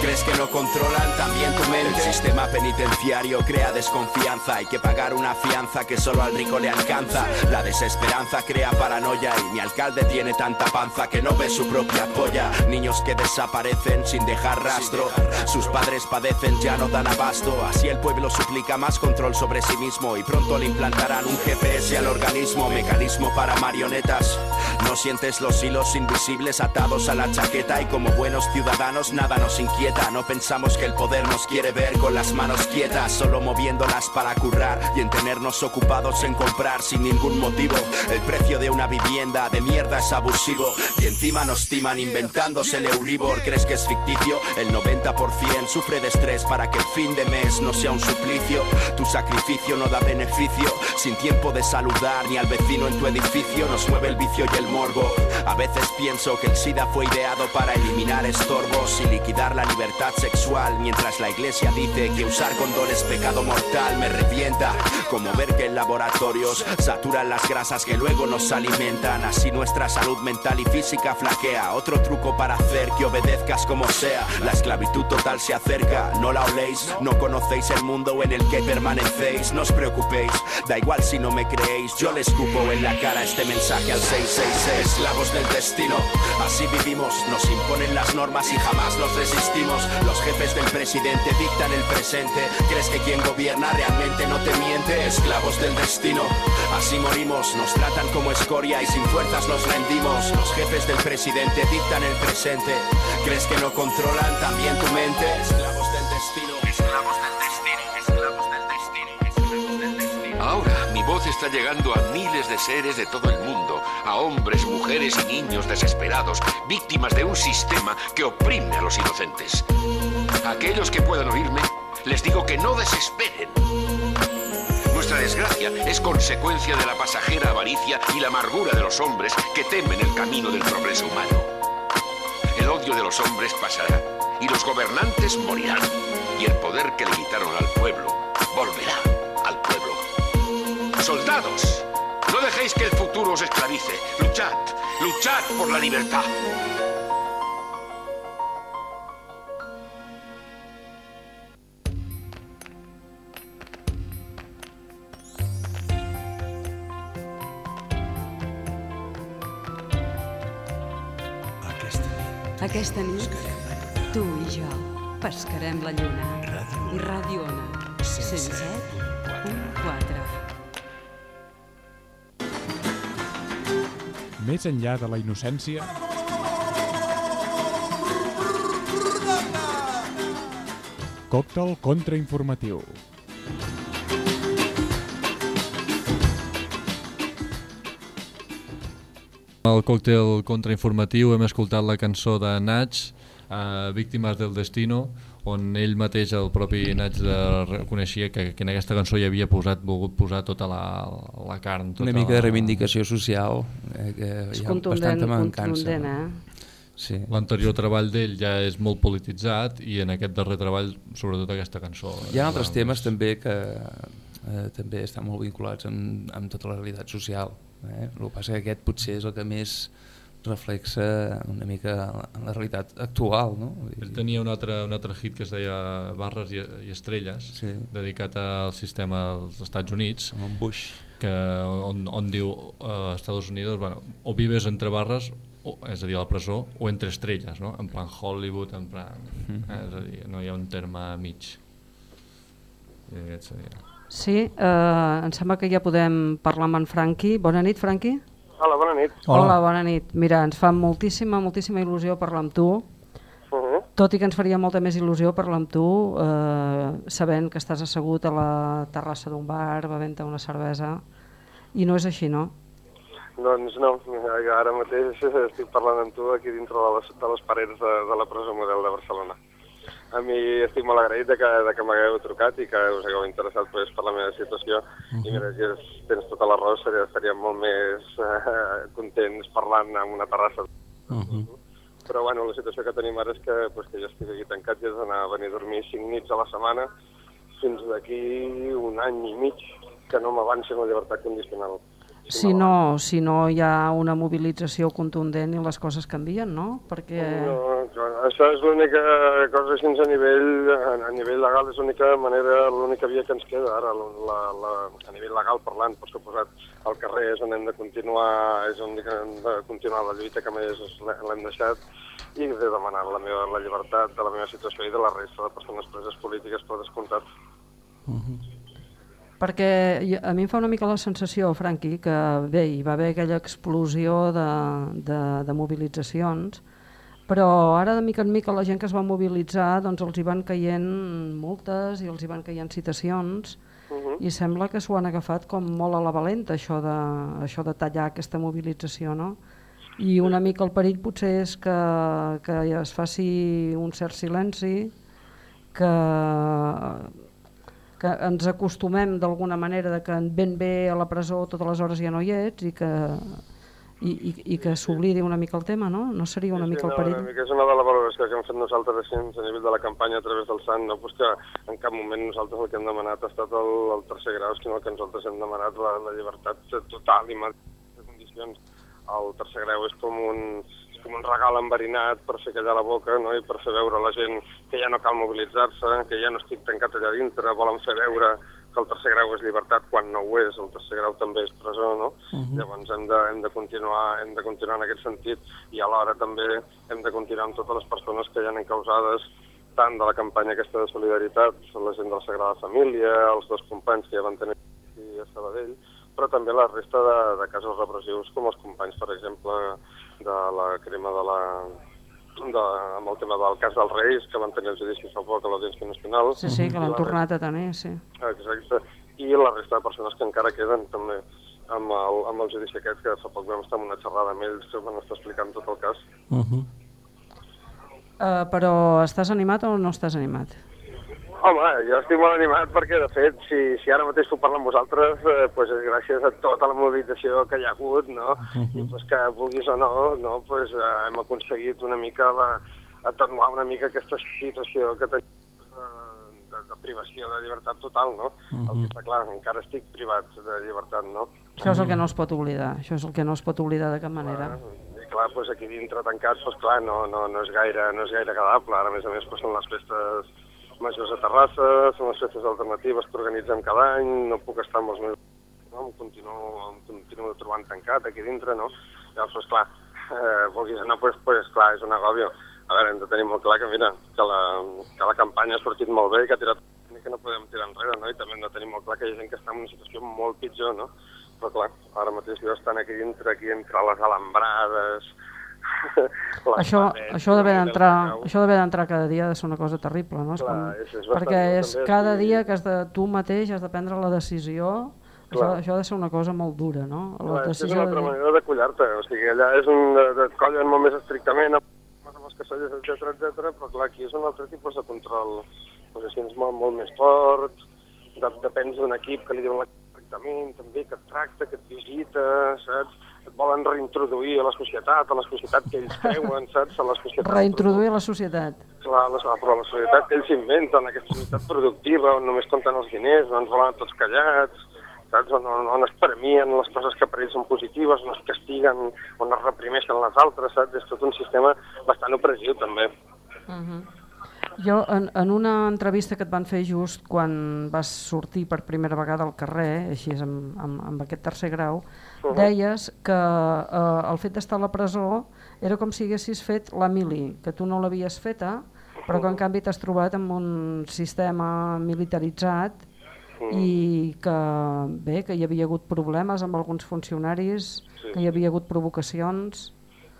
¿Crees que no controlan también tu mente? El sistema penitenciario crea desconfianza. Hay que pagar una fianza que solo al rico le alcanza. La desesperanza crea paranoia y mi alcalde tiene tanta panza que no ve su propia polla. Niños que desaparecen sin dejar rastro. Sus padres padecen, ya no dan abasto. Así el pueblo suplica más control sobre sí mismo y pronto le implantarán un GPS al organismo, mecanismo para marionetas. No sientes los hilos invisibles atados a la chaqueta y como buenos ciudadanos nada nos inquieta. No pensamos que el poder nos quiere ver con las manos quietas, solo moviéndolas para currar y en tenernos ocupados en comprar sin ningún motivo. El precio de una vivienda de mierda es abusivo y encima nos timan inventándose el Euribor. ¿Crees que es ficticio? El 90% sufre de estrés para que el fin de mes no sea un suplicio. Tu sacrificio no da beneficio, sin tiempo de saludar ni al vecino en tu edificio. Nos mueve el vicio y el morbo. A veces pienso que el SIDA fue ideado para eliminar estorbos y liquidar la libertad sexual, mientras la iglesia dice que usar condón es pecado mortal. Me revienta como ver que en laboratorios saturan las grasas que luego nos alimentan. Así nuestra salud mental y física flaquea. Otro truco para hacer que obedezcas como sea. La esclavitud total se acerca, no la oléis, no conocéis el mundo en el que permanecéis. No os preocupéis, da igual si no me creéis. Yo les escupo en la cara este mensaje al 666. Esclavos del destino, así vivimos. Nos imponen las normas y jamás nos resistimos. Los jefes del presidente dictan el presente. ¿Crees que quien gobierna realmente no te miente? Esclavos del destino, así morimos. Nos tratan como escoria y sin fuerzas nos rendimos. Los jefes del presidente dictan el presente. ¿Crees que no controlan también tu mente? Esclavos del está llegando a miles de seres de todo el mundo, a hombres, mujeres y niños desesperados, víctimas de un sistema que oprime a los inocentes. A aquellos que puedan oírme, les digo que no desesperen. Nuestra desgracia es consecuencia de la pasajera avaricia y la amargura de los hombres que temen el camino del progreso humano. El odio de los hombres pasará y los gobernantes morirán y el poder que le quitaron al pueblo volverá. Soldados, no dejéis que el futuro os esclavice. Luchad, luchad por la libertad. Aquesta nit, tu i jo pescarem la lluna. I Ràdio Ona 107.4 Més enllà de la innocència, còctel contrainformatiu. El còctel contrainformatiu hem escoltat la cançó de Nats, eh, Víctimes del Destino, on ell mateix, el propi Nats, de, reconeixia que, que en aquesta cançó hi havia posat, volgut posar tota la, la carn. Tota Una mica de la... reivindicació social, eh, que És hi ha contundent, bastanta mancança. contundent, eh? Sí. L'anterior treball d'ell ja és molt polititzat i en aquest darrer treball, sobretot aquesta cançó. Hi ha altres temes també que eh, també estan molt vinculats amb, amb tota la realitat social. Eh? El que passa que aquest potser és el que més reflexa una mica la, la realitat actual. No? Ell tenia un altre, un altre hit que es deia Barres i, i Estrelles, Sí. dedicat al sistema dels Estats Units, amb un Bush. que, on, on diu uh, Estats Units, bueno, o vives entre barres, o, és a dir, a la presó, o entre estrelles, no? en plan Hollywood, en plan... Mhm. Eh, és a dir, no hi ha un terme mig. I aquest seria. Sí, eh, em sembla que ja podem parlar amb en Franqui. Bona nit, Franqui. Hola, bona nit. Hola, bona nit. Mira, ens fa moltíssima, moltíssima il·lusió parlar amb tu, Uh -huh. tot i que ens faria molta més il·lusió parlar amb tu, eh, sabent que estàs assegut a la terrassa d'un bar, bevent una cervesa, i no és així, no? Doncs no, ara mateix estic parlant amb tu aquí dintre de les, de les parets de, de la presó model de Barcelona. A mi estic molt agraït de que, de que m'hagueu trucat i que us hagueu interessat pues, per la meva situació. I mira, si és, tens tota la raó, seria, estaríem molt més eh, contents parlant en una terrassa. Uh -huh. Però bueno, la situació que tenim ara és que, pues, que jo estic aquí tancat i he d'anar a venir a dormir cinc nits a la setmana fins d'aquí un any i mig que no m'avanci en la llibertat condicional. Si no, si no hi ha una mobilització contundent i les coses canvien, no? Perquè... No, això és l'única cosa així a nivell, a, nivell legal, és l'única manera, l'única via que ens queda ara, la, la, a nivell legal parlant, per suposat, al carrer és on hem de continuar, és on hem de continuar la lluita que més l'hem deixat i de demanar la meva la llibertat de la meva situació i de la resta de persones preses polítiques per descomptat. Perquè a mi em fa una mica la sensació, Franqui, que bé, hi va haver aquella explosió de, de, de mobilitzacions, però ara de mica en mica la gent que es va mobilitzar doncs els hi van caient multes i els hi van caient citacions Uh i sembla que s'ho han agafat com molt a la valenta això de, això de tallar aquesta mobilització, no? I una mica el perill potser és que, que es faci un cert silenci, que que ens acostumem d'alguna manera de que ben bé a la presó totes les hores ja no hi ets i que, i, i, i que s'oblidi una mica el tema, no? No seria una mica el no, perill? Una mica és una de la valoració que hem fet nosaltres així, a nivell de la campanya a través del Sant, no? pues que en cap moment nosaltres el que hem demanat ha estat el, el tercer grau, sinó que nosaltres hem demanat la, la llibertat total i de condicions. El tercer grau és com un, com un regal enverinat per fer callar la boca no? i per fer veure la gent que ja no cal mobilitzar-se, que ja no estic tancat allà dintre, volen fer veure que el tercer grau és llibertat quan no ho és, el tercer grau també és presó, no? Mhm. Llavors hem de, hem, de continuar, hem de continuar en aquest sentit i alhora també hem de continuar amb totes les persones que hi ha encausades tant de la campanya aquesta de solidaritat, la gent de la Sagrada Família, els dos companys que ja van tenir aquí a Sabadell, però també la resta de, de casos repressius com els companys, per exemple, de la crema de la, de, amb el tema del cas dels Reis, que van tenir el judici fa poc a l'Audiència Nacional. Sí, sí, que l'han la tornat a tenir, sí. Exacte. I la resta de persones que encara queden també amb el, amb el judici aquest, que fa poc vam estar en una xerrada amb ells que van estar explicant tot el cas. Uh -huh. Uh, però estàs animat o no estàs animat? Home, jo estic molt animat perquè, de fet, si, si ara mateix puc parlar amb vosaltres, eh, pues és gràcies a tota la mobilització que hi ha hagut, no? I pues que vulguis o no, no pues, eh, hem aconseguit una mica la, atenuar una mica aquesta situació que tenim de, de, de privació de llibertat total, no? El que està clar, encara estic privat de llibertat, no? Això és el que no es pot oblidar, això és el que no es pot oblidar de cap manera. I clar, pues aquí dintre tancats, pues clar, no, no, no, és gaire, no és gaire agradable. Ara, a més a més, pues, són les festes majors a Terrassa, són les festes alternatives que organitzem cada any, no puc estar amb els meus... No? Em, continuo, em continuo trobant tancat aquí dintre, no? Llavors, pues, clar, eh, vulguis anar, pues, pues, clar, és un agòbio. A veure, hem de tenir molt clar que, mira, que la, que la campanya ha sortit molt bé i que ha tirat que no podem tirar enrere, no? I també hem de tenir molt clar que hi ha gent que està en una situació molt pitjor, no? Però clar, ara mateix jo estan aquí dintre, aquí entre les alambrades, Això, això d'haver d'entrar això d'haver d'entrar cada dia ha de ser una cosa terrible, no? És Clar, com... és- és perquè és també, cada sí. dia que has de, tu mateix has de prendre la decisió Això, això ha de ser una cosa molt dura, no? La Clar, és, una altra de- manera de collar-te, o sigui, allà és un, de- et collen molt més estrictament amb les cassolles, etc etc. però clar, aquí és un altre tipus de control, doncs així és molt, molt més fort, de, depens d'un equip que li diuen tractament, també, que et tracta, que et visita, saps? Volen reintroduir a la societat, a la societat que ells creuen, saps? A la societat Reintroduir a la societat. Clar, la, però la societat que ells s'inventen, aquesta societat productiva on només compten els diners, on ens volen tots callats, saps? On, on, on es premien les coses que per ells són positives, on es castiguen, on es reprimeixen les altres, saps? És tot un sistema bastant opressiu, també. Uh -huh. Jo, en, en una entrevista que et van fer just quan vas sortir per primera vegada al carrer, així és amb, amb, amb aquest tercer grau, Mhm. deies que eh, el fet d'estar a la presó era com si haguessis fet la mili, que tu no l'havies feta, però que en canvi t'has trobat amb un sistema militaritzat i que, bé, que hi havia hagut problemes amb alguns funcionaris, Sí. que hi havia hagut provocacions...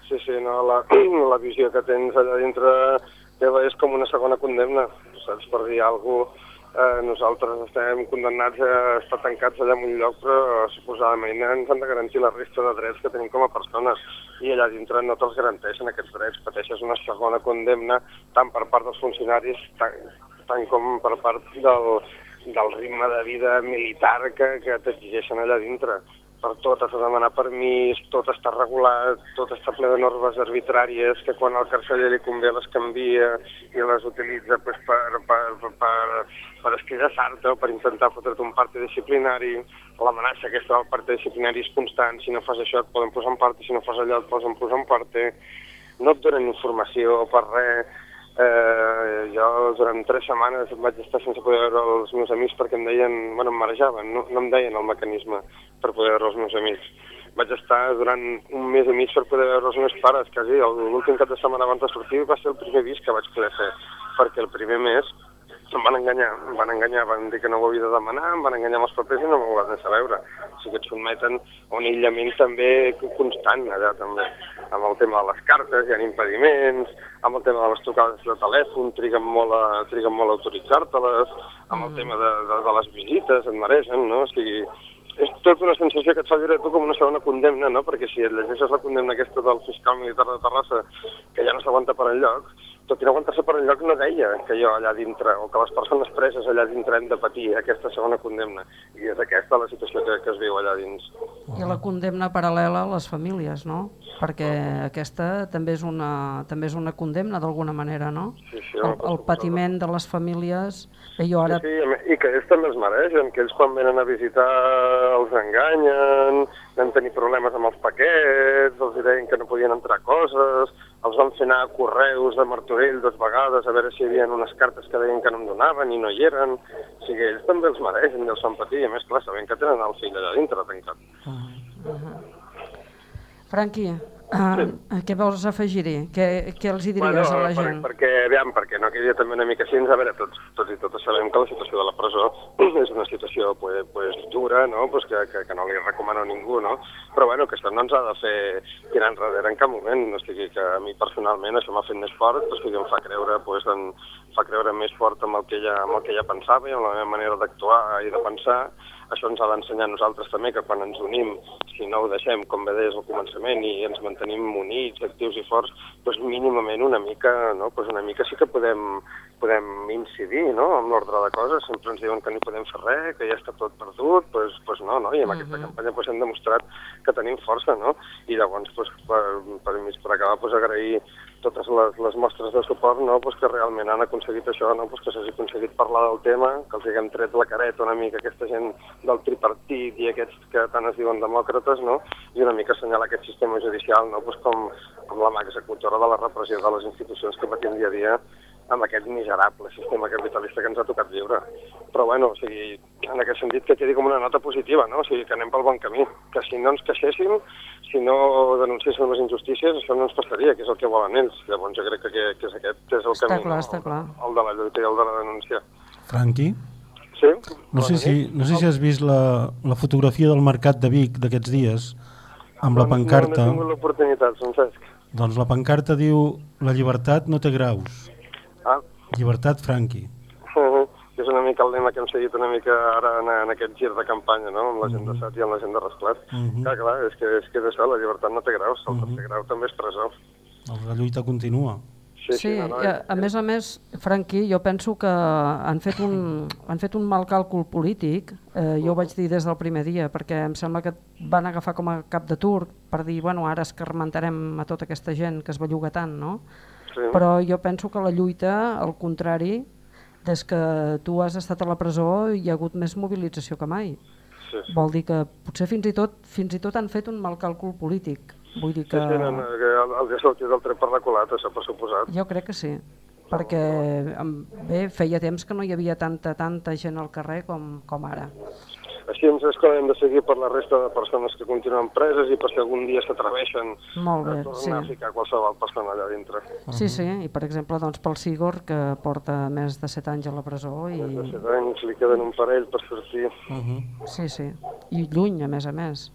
Sí, sí, no, la, la visió que tens allà dintre teva és com una segona condemna, saps? Per dir alguna cosa, eh, nosaltres estem condemnats a estar tancats allà en un lloc, però suposadament ens han de garantir la resta de drets que tenim com a persones. I allà dintre no te'ls garanteixen aquests drets, pateixes una segona condemna tant per part dels funcionaris tant, tant com per part del, del ritme de vida militar que, que t'exigeixen allà dintre per tot has de demanar permís, tot està regulat, tot està ple de normes arbitràries que quan al carceller li convé les canvia i les utilitza pues, per, per, per, per, per escridassar-te o per intentar fotre't un parti disciplinari. L'amenaça aquesta del parti disciplinari és constant, si no fas això et poden posar en part, si no fas allò et poden posar en part. No et donen informació per res, Eh, jo durant tres setmanes vaig estar sense poder veure els meus amics perquè em deien, bueno, em marejaven, no, no em deien el mecanisme per poder veure els meus amics. Vaig estar durant un mes i mig per poder veure els meus pares, quasi. L'últim cap de setmana abans de sortir va ser el primer vis que vaig poder fer, perquè el primer mes em van enganyar, em van enganyar, van dir que no ho havia de demanar, em van enganyar amb els papers i no m'ho van deixar veure. O sigui que et sotmeten a un aïllament també constant allà també. Amb el tema de les cartes hi ha impediments, amb el tema de les trucades de telèfon triguen molt a, triguen molt a autoritzar-te-les, amb el tema de, de, de les visites et mereixen, no? O sigui, és tota una sensació que et fa viure tu com una segona condemna, no? Perquè si et llegeixes la condemna aquesta del fiscal militar de Terrassa, que ja no s'aguanta per enlloc, tot i no aguantar-se per enlloc no deia que jo allà dintre, o que les persones preses allà dintre hem de patir aquesta segona condemna. I és aquesta la situació que, que es viu allà dins. I la condemna paral·lela a les famílies, no? Perquè aquesta també és una, també és una condemna d'alguna manera, no? Sí, sí, el, el patiment de les famílies... Bé, jo ara... Sí, sí, i que ells també els mereixen, que ells quan venen a visitar els enganyen, vam tenir problemes amb els paquets, els deien que no podien entrar coses, els van fer anar a correus de Martorell dues vegades a veure si hi havia unes cartes que deien que no em donaven i no hi eren. O sigui, ells també els mereixen i els fan patir, a més, clar, sabent que tenen el fill allà dintre tancat. Franqui, uh, què vols afegir-hi? Què, què els hi diries Bueno, a la per, gent? perquè, aviam, perquè no quedi també una mica així, a veure, tots, tots i totes sabem que la situació de la presó és una situació pues, pues, dura, no? pues que, que, que no li recomano a ningú, no? però bueno, que això no ens ha de fer tirar enrere en cap moment, o sigui que a mi personalment això m'ha fet més fort, o sigui, em fa creure, pues, en, fa creure més fort amb el que ja, amb el que ja pensava i amb la meva manera d'actuar i de pensar, això ens ha d'ensenyar nosaltres també que quan ens unim, si no ho deixem, com bé deies al començament, i ens mantenim units, actius i forts, doncs mínimament una mica, no? pues una mica sí que podem, podem incidir no? amb l'ordre de coses. Sempre ens diuen que no podem fer res, que ja està tot perdut, doncs pues no, no? i amb aquesta campanya pues, hem demostrat que tenim força, no? I llavors, pues, per, per, per acabar, pues, agrair totes les, les mostres de suport no? pues que realment han aconseguit això, no? pues que s'hagi aconseguit parlar del tema, que els haguem tret la careta una mica aquesta gent del tripartit i aquests que tant es diuen demòcrates, no? i una mica assenyalar aquest sistema judicial no? pues com, com la mà executora de la repressió de les institucions que patim dia a dia amb aquest miserable sistema capitalista que ens ha tocat viure. Però bueno, o sigui, en aquest sentit que quedi com una nota positiva, no? O sigui, que anem pel bon camí, que si no ens queixéssim, si no denunciéssim les injustícies, això no ens passaria, que és el que volen ells. Llavors jo crec que, que, que és aquest, que és el Està camí, clar, no? està clar. el de la lluita i el de la denúncia. Franqui? Sí? No sé, si, no sé si has vist la, la fotografia del mercat de Vic d'aquests dies amb la pancarta. No, no he tingut l'oportunitat, Francesc. Doncs la pancarta diu la llibertat no té graus. Ah, Llibertat Franqui. que és una mica el lema que hem seguit una mica ara en, en aquest gir de campanya, no? amb la gent de Sat i amb la gent de Rasclat. Uh -huh. Clar, clar, és que, és que és això, la llibertat no té graus, el uh -huh. tercer grau també és presó. La lluita continua. Sí, sí, sí no, no, i a, a més a més, Franqui, jo penso que han fet un, han fet un mal càlcul polític, eh, jo ho vaig dir des del primer dia, perquè em sembla que van agafar com a cap de turc per dir, bueno, ara escarmentarem a tota aquesta gent que es belluga tant, no? Sí. Però jo penso que la lluita, al contrari, des que tu has estat a la presó hi ha hagut més mobilització que mai. Sí, sí. Vol dir que potser fins i tot fins i tot han fet un mal càlcul polític. Vull dir que... Sí, no, no, que el, que sortit del tret per la culata, això per suposat. Jo crec que sí, perquè bé, feia temps que no hi havia tanta tanta gent al carrer com, com ara. Així ens és que hem de seguir per la resta de persones que continuen preses i per si algun dia s'atreveixen a tornar sí. a ficar qualsevol persona allà dintre. Sí, sí, i per exemple doncs, pel Sigor, que porta més de 7 anys a la presó. I... Més de 7 anys, li queden un parell per sortir. Uh -huh. Sí, sí, i lluny a més a més.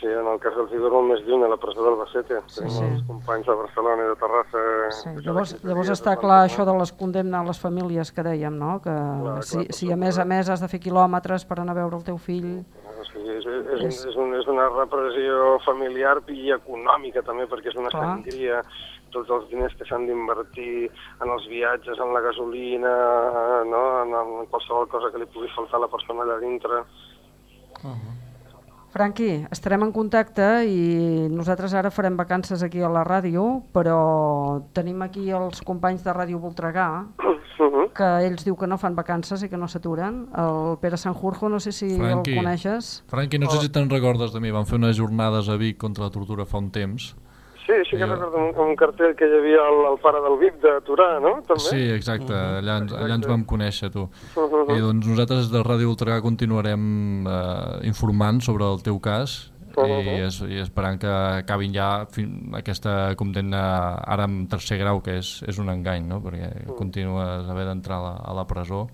Sí, en el cas del Sigor molt més lluny, a la presó d'Albacete. Sí, Tenim sí. els companys de Barcelona i de Terrassa. Sí. Llavors, llavors està clar això de les condemnes a les famílies que dèiem, no? que clar, si, clar, si a més a més has de fer quilòmetres per anar a veure el teu fill... Sí, és, és, és, és, un, és una repressió familiar i econòmica també, perquè és una Clar. sangria tots els diners que s'han d'invertir en els viatges, en la gasolina, no? en, en qualsevol cosa que li pugui faltar a la persona allà dintre. Uh -huh. Franqui, estarem en contacte i nosaltres ara farem vacances aquí a la ràdio, però tenim aquí els companys de Ràdio Voltregà, que ells diu que no fan vacances i que no s'aturen. El Pere Sanjurjo, no sé si Franqui, el coneixes. Franqui, no sé si te'n recordes de mi, van fer unes jornades a Vic contra la tortura fa un temps, Sí, sí que recordo un, un cartell que hi havia el, el pare del VIP de Turà, no? També? Sí, exacte, allà, ens, allà ens vam conèixer, tu. Uh -huh. I doncs nosaltres de Ràdio Ultrà continuarem eh, informant sobre el teu cas uh -huh. i, es, i esperant que acabin ja fin, aquesta condemna ara en tercer grau, que és, és un engany, no? perquè uh -huh. continues haver d'entrar a, la, a la presó.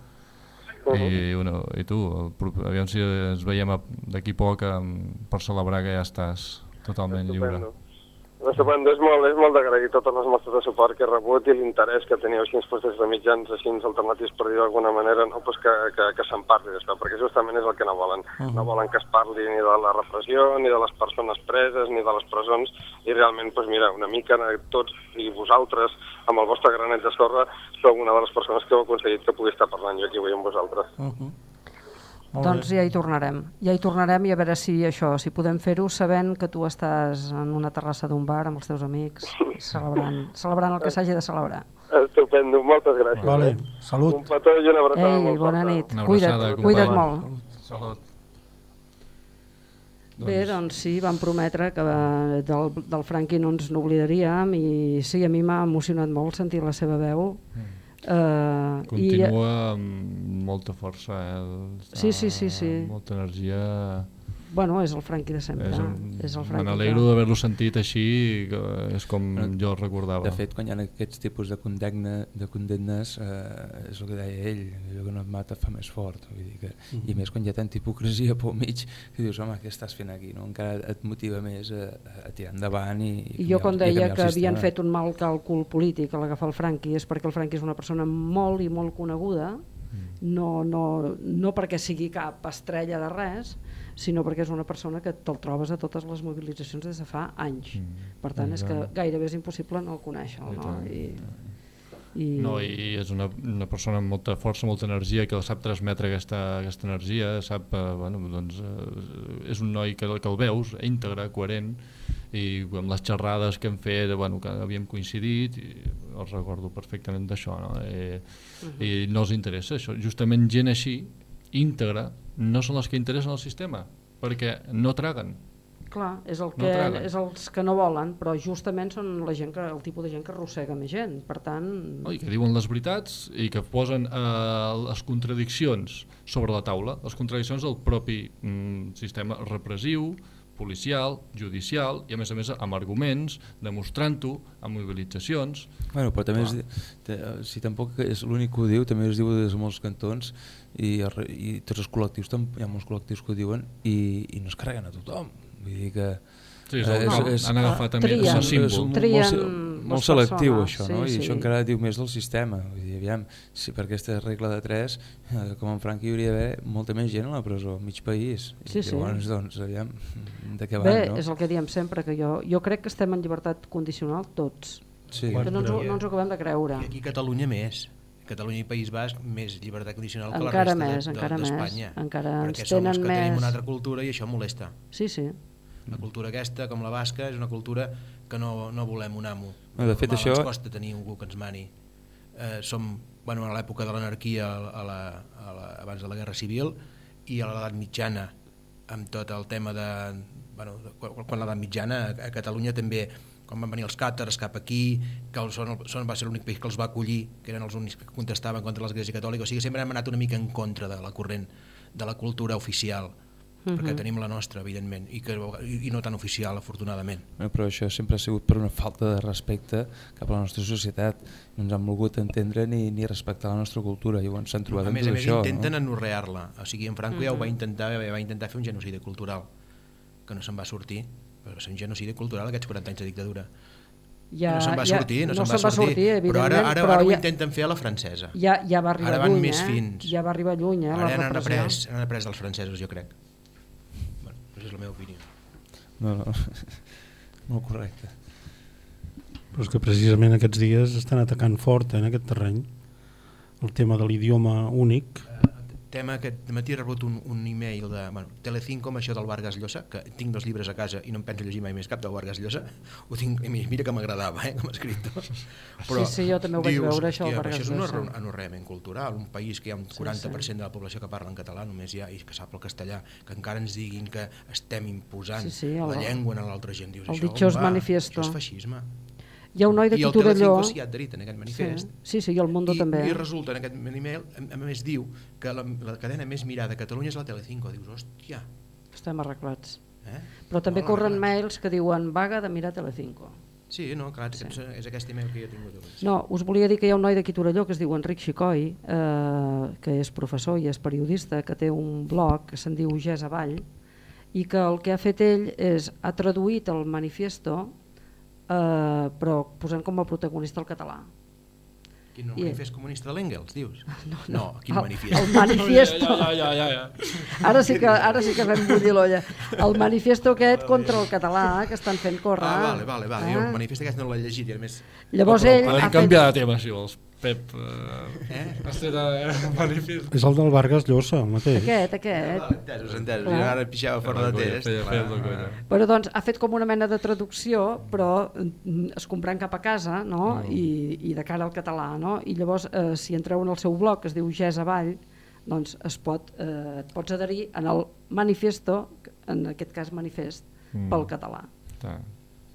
Uh -huh. I, bueno, i tu, aviam si ens veiem d'aquí poc per celebrar que ja estàs totalment Estupendo. lliure. Estupendo, és molt, és molt d'agrair totes les mostres de suport que he rebut i l'interès que teniu així pues, des de mitjans així alternatius per dir d'alguna manera no, pues, que, que, que se'n parli d'això, perquè justament és el que no volen. Uh -huh. No volen que es parli ni de la repressió, ni de les persones preses, ni de les presons, i realment, pues, mira, una mica tots i vosaltres, amb el vostre granet de sorra, sou una de les persones que heu aconseguit que pugui estar parlant jo aquí avui amb vosaltres. Uh -huh. Doncs ja hi tornarem. Ja hi tornarem i a veure si això, si podem fer-ho sabent que tu estàs en una terrassa d'un bar amb els teus amics celebrant, celebrant el que s'hagi de celebrar. Estupendo, moltes gràcies. Vale. Salut. Un petó i una abraçada Ei, molt bona nit. Cuida't, cuida't molt. Salut. Bé, doncs sí, vam prometre que del, del Franqui no ens n'oblidaríem i sí, a mi m'ha emocionat molt sentir la seva veu. Mm Uh, Continua i, amb molta força, eh? sí, sí, sí, sí. molta energia Bueno, és el Franqui de sempre. És, un, és el Franqui. Me n'alegro que... d'haver-lo sentit així, que és com bueno, jo el recordava. De fet, quan hi ha aquests tipus de, condemna, de condemnes, eh, és el que deia ell, allò que no et mata fa més fort. Vull dir que, mm -hmm. I més quan hi ha tanta hipocresia pel mig, que dius, home, què estàs fent aquí? No? Encara et motiva més a, a tirar endavant i, i, I jo quan deia que havien fet un mal càlcul polític a l'agafar el Franqui és perquè el Franqui és una persona molt i molt coneguda, mm. no, no, no perquè sigui cap estrella de res, sinó perquè és una persona que te'l trobes a totes les mobilitzacions des de fa anys. Mm. Per tant, és que gairebé és impossible no el conèixer. No? I, i... No, i és una, una persona amb molta força, molta energia, que sap transmetre aquesta, aquesta energia, sap, eh, bueno, doncs, eh, és un noi que, que el veus, íntegre, coherent, i amb les xerrades que hem fet, bueno, que havíem coincidit, i els recordo perfectament d'això, no? I, uh -huh. i no els interessa això. Justament gent així, íntegra, no són les que interessen al sistema, perquè no traguen. Clar, és, el que, no és els que no volen, però justament són la gent que, el tipus de gent que arrossega més gent, per tant... No, I que diuen les veritats i que posen eh, les contradiccions sobre la taula, les contradiccions del propi mm, sistema repressiu, policial, judicial i a més a més amb arguments, demostrant-ho amb mobilitzacions. Bueno, però també és, si tampoc és l'únic que ho diu, també es diu des de molts cantons i, i tots els col·lectius, hi ha molts col·lectius que ho diuen i, i no es carreguen a tothom. Vull dir que Sí, és el- no, han agafat també trien, símbol. és molt, Trien molt, molt selectiu persones, això, sí, no? I sí. això encara diu més del sistema. Vull dir, aviam, si per aquesta regla de 3, eh, com en Franqui hi hauria d'haver molta més gent a la presó, mig país. Sí, I sí. llavors, doncs, aviam, de què Bé, van, no? és el que diem sempre, que jo, jo crec que estem en llibertat condicional tots. Sí. Que no ens, no ens ho acabem de creure. I aquí Catalunya més. Catalunya i País Basc més llibertat condicional que Encara la més, resta de- encara de- més. d'Espanya. Encara ens Perquè som els tenen que tenim més- una altra cultura i això molesta. Sí, sí. La cultura aquesta, com la basca, és una cultura que no, no volem un amo. No, de fet, Mal això- Ens costa tenir algú que ens mani. Eh, som bueno, a l'època de l'anarquia a la, a la, abans de la Guerra Civil i a l'edat mitjana amb tot el tema de... Bueno, de quan, l'edat mitjana a, a Catalunya també quan van venir els càtars cap aquí, que el, són, són, va ser l'únic país que els va acollir, que eren els únics que contestaven contra l'Església Catòlica, o sigui, sempre hem anat una mica en contra de la corrent de la cultura oficial, perquè Mhm. tenim la nostra, evidentment, i, que, i, i no tan oficial, afortunadament. No, però això sempre ha sigut per una falta de respecte cap a la nostra societat. No ens han volgut entendre ni, ni respectar la nostra cultura. Llavors s'han trobat a amb més a més això. intenten no? anorrear-la o sigui, en Franco ja ho va Mhm. intentar va intentar fer un genocidi cultural que no se'n va sortir però va ser un genocidi cultural aquests 40 anys de dictadura Ja- no se'n va ja- sortir no, no se'n se'n va sortir, però ara, evidentment, ara, però ara ho ja- intenten fer a la francesa Ja, ja va arribar ara van lluny, més eh? fins Ja va arribar lluny, eh? ara repressió. après, han après dels francesos jo crec la meva opinió No, no. Molt correcte. Però és que precisament aquests dies estan atacant fort eh, en aquest terreny el tema de l'idioma únic. Tema que de matí he rebut un, un e-mail de bueno, Telecinco amb això del Vargas Llosa que tinc dos llibres a casa i no em penso llegir mai més cap del Vargas Llosa ho tinc, mira que m'agradava eh, com a escriptor Sí, sí, jo també ho vaig veure, això, Vargas això és un Llosa." arro- anorreament cultural un país que hi ha un Sí, 40% sí. de la població que parla en català només hi ha i que sap el castellà que encara ens diguin que estem imposant Sí, sí, la llengua a l'altra gent dius, el això ditxós manifiesto. això és feixisme Hi ha un noi d'aquí i el Torelló... Telecinco s'hi ha adherit en aquest manifest Sí, sí, sí i el Mundo i, també. I resulta en aquest email, a, més diu que la, la cadena més mirada a Catalunya és la Telecinco. Dius, hòstia, Estem arreglats. eh? Però també Molt corren arreglats. mails que diuen vaga de mirar Telecinco. Sí, no, clar, sí. és aquest email que jo he tingut. No, us volia dir que hi ha un noi d'aquí Torelló que es diu Enric Xicoi, eh, que és professor i és periodista, que té un blog que se'n diu Gés Avall, i que el que ha fet ell és, ha traduït el manifiesto, eh, però posant com a protagonista el català. Quin no, I- manifest comunista de l'Engels, dius? No, no quin el, manifest? El manifiesto. Ja, ja, ja, ja. Ara sí que, ara sí que fem bullir l'olla. El manifiesto aquest contra el català que estan fent córrer. Ah, vale, vale, vale. Jo Eh? el manifest aquest no l'he llegit i a més... Llavors Però- ell Podem ha fet- canviar de tema, si vols. Pep, eh, Eh? este era el manifest. És el del Vargas Llosa, el mateix. Aquest, aquest. Entesos, entesos. Clar. Jo ara pixava fora de test. Però doncs ha fet com una mena de traducció, però mm, es comprant cap a casa no? Mm. I, i de cara al català. No? I llavors, eh, si entreu en el seu blog, que es diu Gés Avall, doncs es pot, eh, et pots adherir en el manifesto, en aquest cas manifest, Mm. pel català.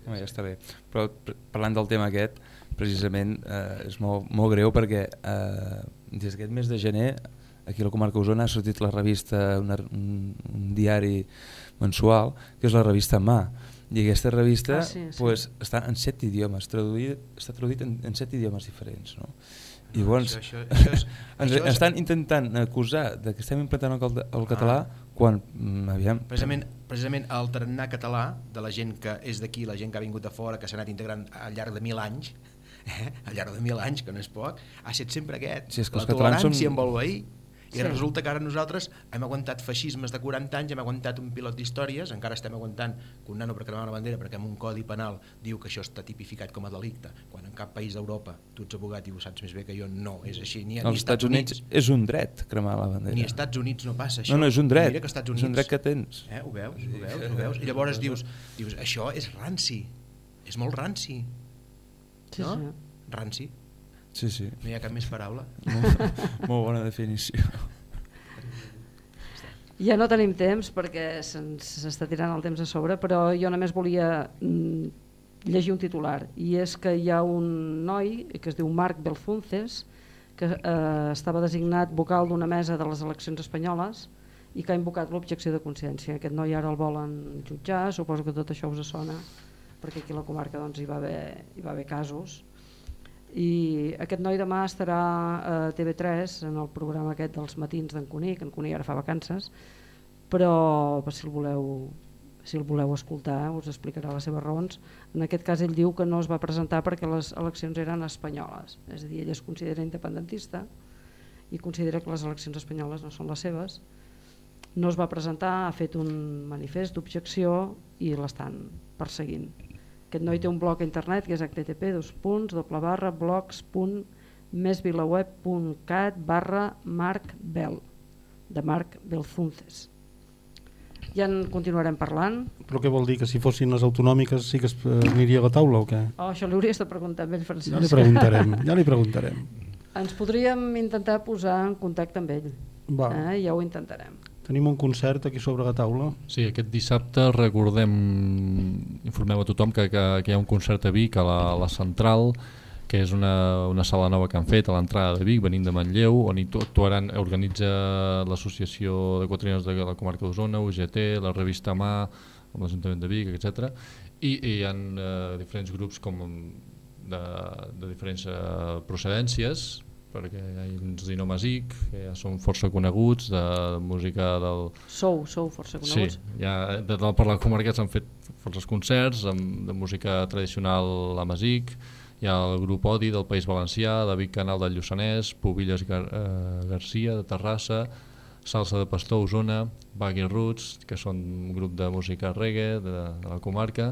No, ja està bé. Però parlant del tema aquest, precisament eh, és molt, molt greu perquè eh, des d'aquest mes de gener aquí a la comarca Osona ha sortit la revista, una, un, un diari mensual, que és la revista Mà. I aquesta revista Ah, sí, sí. Pues, està en set idiomes, traduït, està traduït en, en set idiomes diferents. No? I llavors això- això- això és- ens això és- estan intentant acusar de que estem implantant el, el català quan, mm, aviam... Precisament, precisament el tarannà català de la gent que és d'aquí, la gent que ha vingut de fora, que s'ha anat integrant al llarg de mil anys, eh? al llarg de mil anys, que no és poc, ha estat sempre aquest, Sí, és que la els catalans tolerància són- amb el veí, i Sí. resulta que ara nosaltres hem aguantat feixismes de 40 anys, hem aguantat un pilot d'històries, encara estem aguantant que un nano per cremar una bandera perquè en un codi penal diu que això està tipificat com a delicte, quan en cap país d'Europa, tu ets abogat i ho saps més bé que jo, no és així, ni, ni Als Estats Units és un dret cremar la bandera. ni als Estats Units no passa això. No, no, és un dret. Mira que Estats És Units... un dret que tens. Eh, ho veus, ho veus, ho veus. I llavors dius, dius això és ranci. És molt ranci. Sí, no? sí. Ranci. Sí, sí. No hi ha cap més paraula. Molt, molt bona definició. Ja no tenim temps perquè se'ns està tirant el temps a sobre, però jo només volia mm, llegir un titular i és que hi ha un noi que es diu Marc Belfunces que eh, estava designat vocal d'una mesa de les eleccions espanyoles i que ha invocat l'objecció de consciència. Aquest noi ara el volen jutjar, suposo que tot això us sona perquè aquí a la comarca doncs, hi, va haver, hi va haver casos i aquest noi demà estarà a TV3 en el programa aquest dels matins d'en Cuní, que en Cuní ara fa vacances, però per si el voleu si el voleu escoltar us explicarà les seves raons. En aquest cas ell diu que no es va presentar perquè les eleccions eren espanyoles, és a dir, ell es considera independentista i considera que les eleccions espanyoles no són les seves. No es va presentar, ha fet un manifest d'objecció i l'estan perseguint. Aquest noi té un blog a internet que és http blogs.mesvilaweb.cat barra Marc Bel de Marc Belzunces. Ja en continuarem parlant. Però què vol dir? Que si fossin les autonòmiques sí que es eh, aniria a la taula o què? Oh, això li hauries de preguntar a ell, Francesc. Ja li preguntarem, ja li preguntarem. Ens podríem intentar posar en contacte amb ell. Va. Eh? Ja ho intentarem. Tenim un concert aquí sobre la taula. Sí, aquest dissabte recordem, informem a tothom que, que, que hi ha un concert a Vic a la, a la Central, que és una, una sala nova que han fet a l'entrada de Vic, venint de Manlleu, on hi actuaran, organitza l'Associació de Quatrians de la Comarca d'Osona, UGT, la revista Mà, l'Ajuntament de Vic, etc. I, i hi ha eh, diferents grups com de, de diferents eh, procedències, perquè hi ha uns Dinomasic, que ja són força coneguts, de, música del... Sou, sou força coneguts. Sí, ja, de, de, per la comarca s'han fet forces concerts amb, de música tradicional a Masic, hi ha el grup Odi del País Valencià, David Canal del Lluçanès, Pubilles Gar eh, Garcia de Terrassa, Salsa de Pastor Osona, Baggy Roots, que són un grup de música reggae de, de la comarca,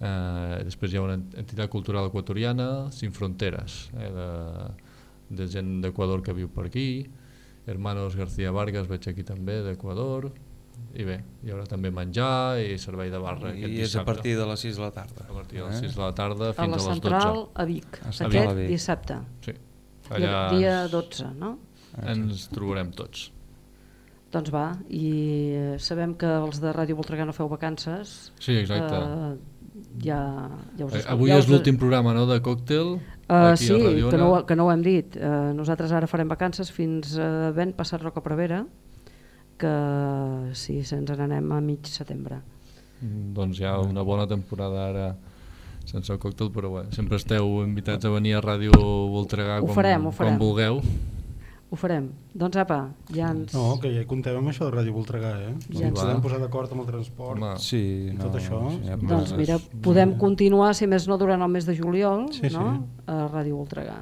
eh, després hi ha una entitat cultural equatoriana, Sin Fronteres, eh, de, de gent d'Equador que viu per aquí, Hermanos García Vargas veig aquí també d'Equador, i bé, hi haurà també menjar i servei de barra I és a partir de les 6 de la tarda. A partir de les 6 de la tarda fins a, a les 12. A la central a Vic, a aquest Vic. dissabte. Sí. Allà dia 12, no? Ens trobarem tots. Doncs va, i sabem que els de Ràdio Voltregà no feu vacances. Sí, exacte. Eh, ja, ja us eh, Avui ja us... és l'últim programa no, de còctel uh, sí, que no, que no ho hem dit. Uh, nosaltres ara farem vacances fins a ben passat Roca Prevera que sí, se'ns n'anem a mig setembre. Mm, doncs hi ha una bona temporada ara sense el còctel, però bé, sempre esteu invitats a venir a Ràdio Voltregà quan, farem, ho farem. quan vulgueu. Ho farem. Doncs apa, ja ens... No, que ja hi comptem amb això de Ràdio Voltregà, eh? Ja ens podem posar d'acord amb el transport Home, sí, i no, tot això. Sí, doncs mira, podem continuar, si més no, durant el mes de juliol, sí, no? Sí. a Ràdio Voltregà.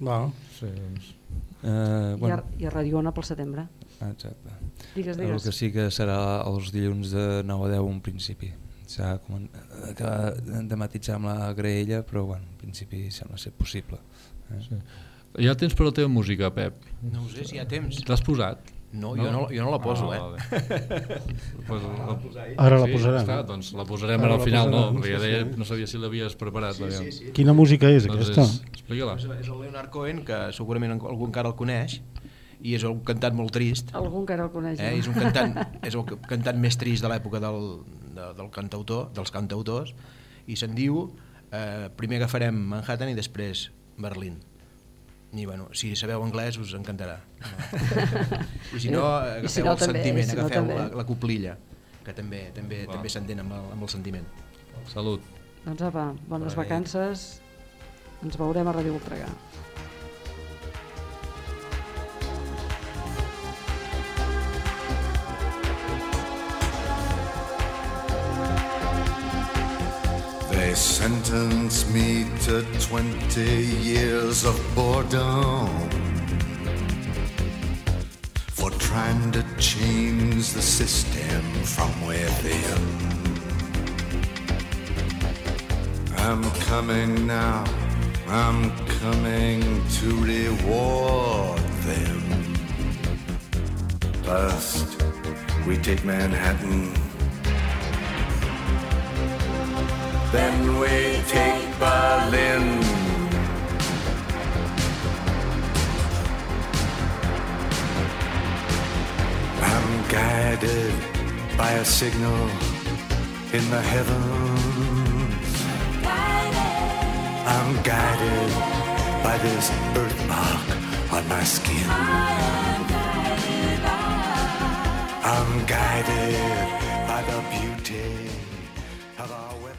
Val. Sí, doncs... Uh, bueno. I, a, I a Radio Ona pel setembre. Exacte. Digues, digues. El que sí que serà els dilluns de 9 a 10 un principi. S'ha d'acabar de matitzar amb la graella, però bueno, en principi sembla ser possible. Eh? Sí. Ja tens per la teva música, Pep? No ho sé si hi ha temps. L'has posat? No, no, jo no, jo no la poso, ah, eh? pues, la, ara la sí, posarem. Està, doncs la posarem ara, al final, no? Sí, deia, no sabia si l'havies preparat. Sí, sí, sí. Quina música és doncs aquesta? Explica-la. És, és el Leonard Cohen, que segurament algú encara el coneix, i és un cantant molt trist. Algun que ara el coneix. Eh? És, un cantant, és el cantant més trist de l'època del, de, del cantautor, dels cantautors, i se'n diu, eh, primer agafarem Manhattan i després Berlín. I bueno, si sabeu anglès us encantarà. I si no, agafeu si no, el també, sentiment, si no, agafeu també. la, la coplilla, que també també també s'entén amb, el, amb el sentiment. Salut. Doncs apa, bones Bona vacances. Ens veurem a Ràdio Voltregà. They sentenced me to 20 years of boredom for trying to change the system from within. I'm coming now, I'm coming to reward them. First, we take Manhattan. Then we take Berlin. I'm guided by a signal in the heavens. I'm guided by this birthmark on my skin. I'm guided by the beauty of our.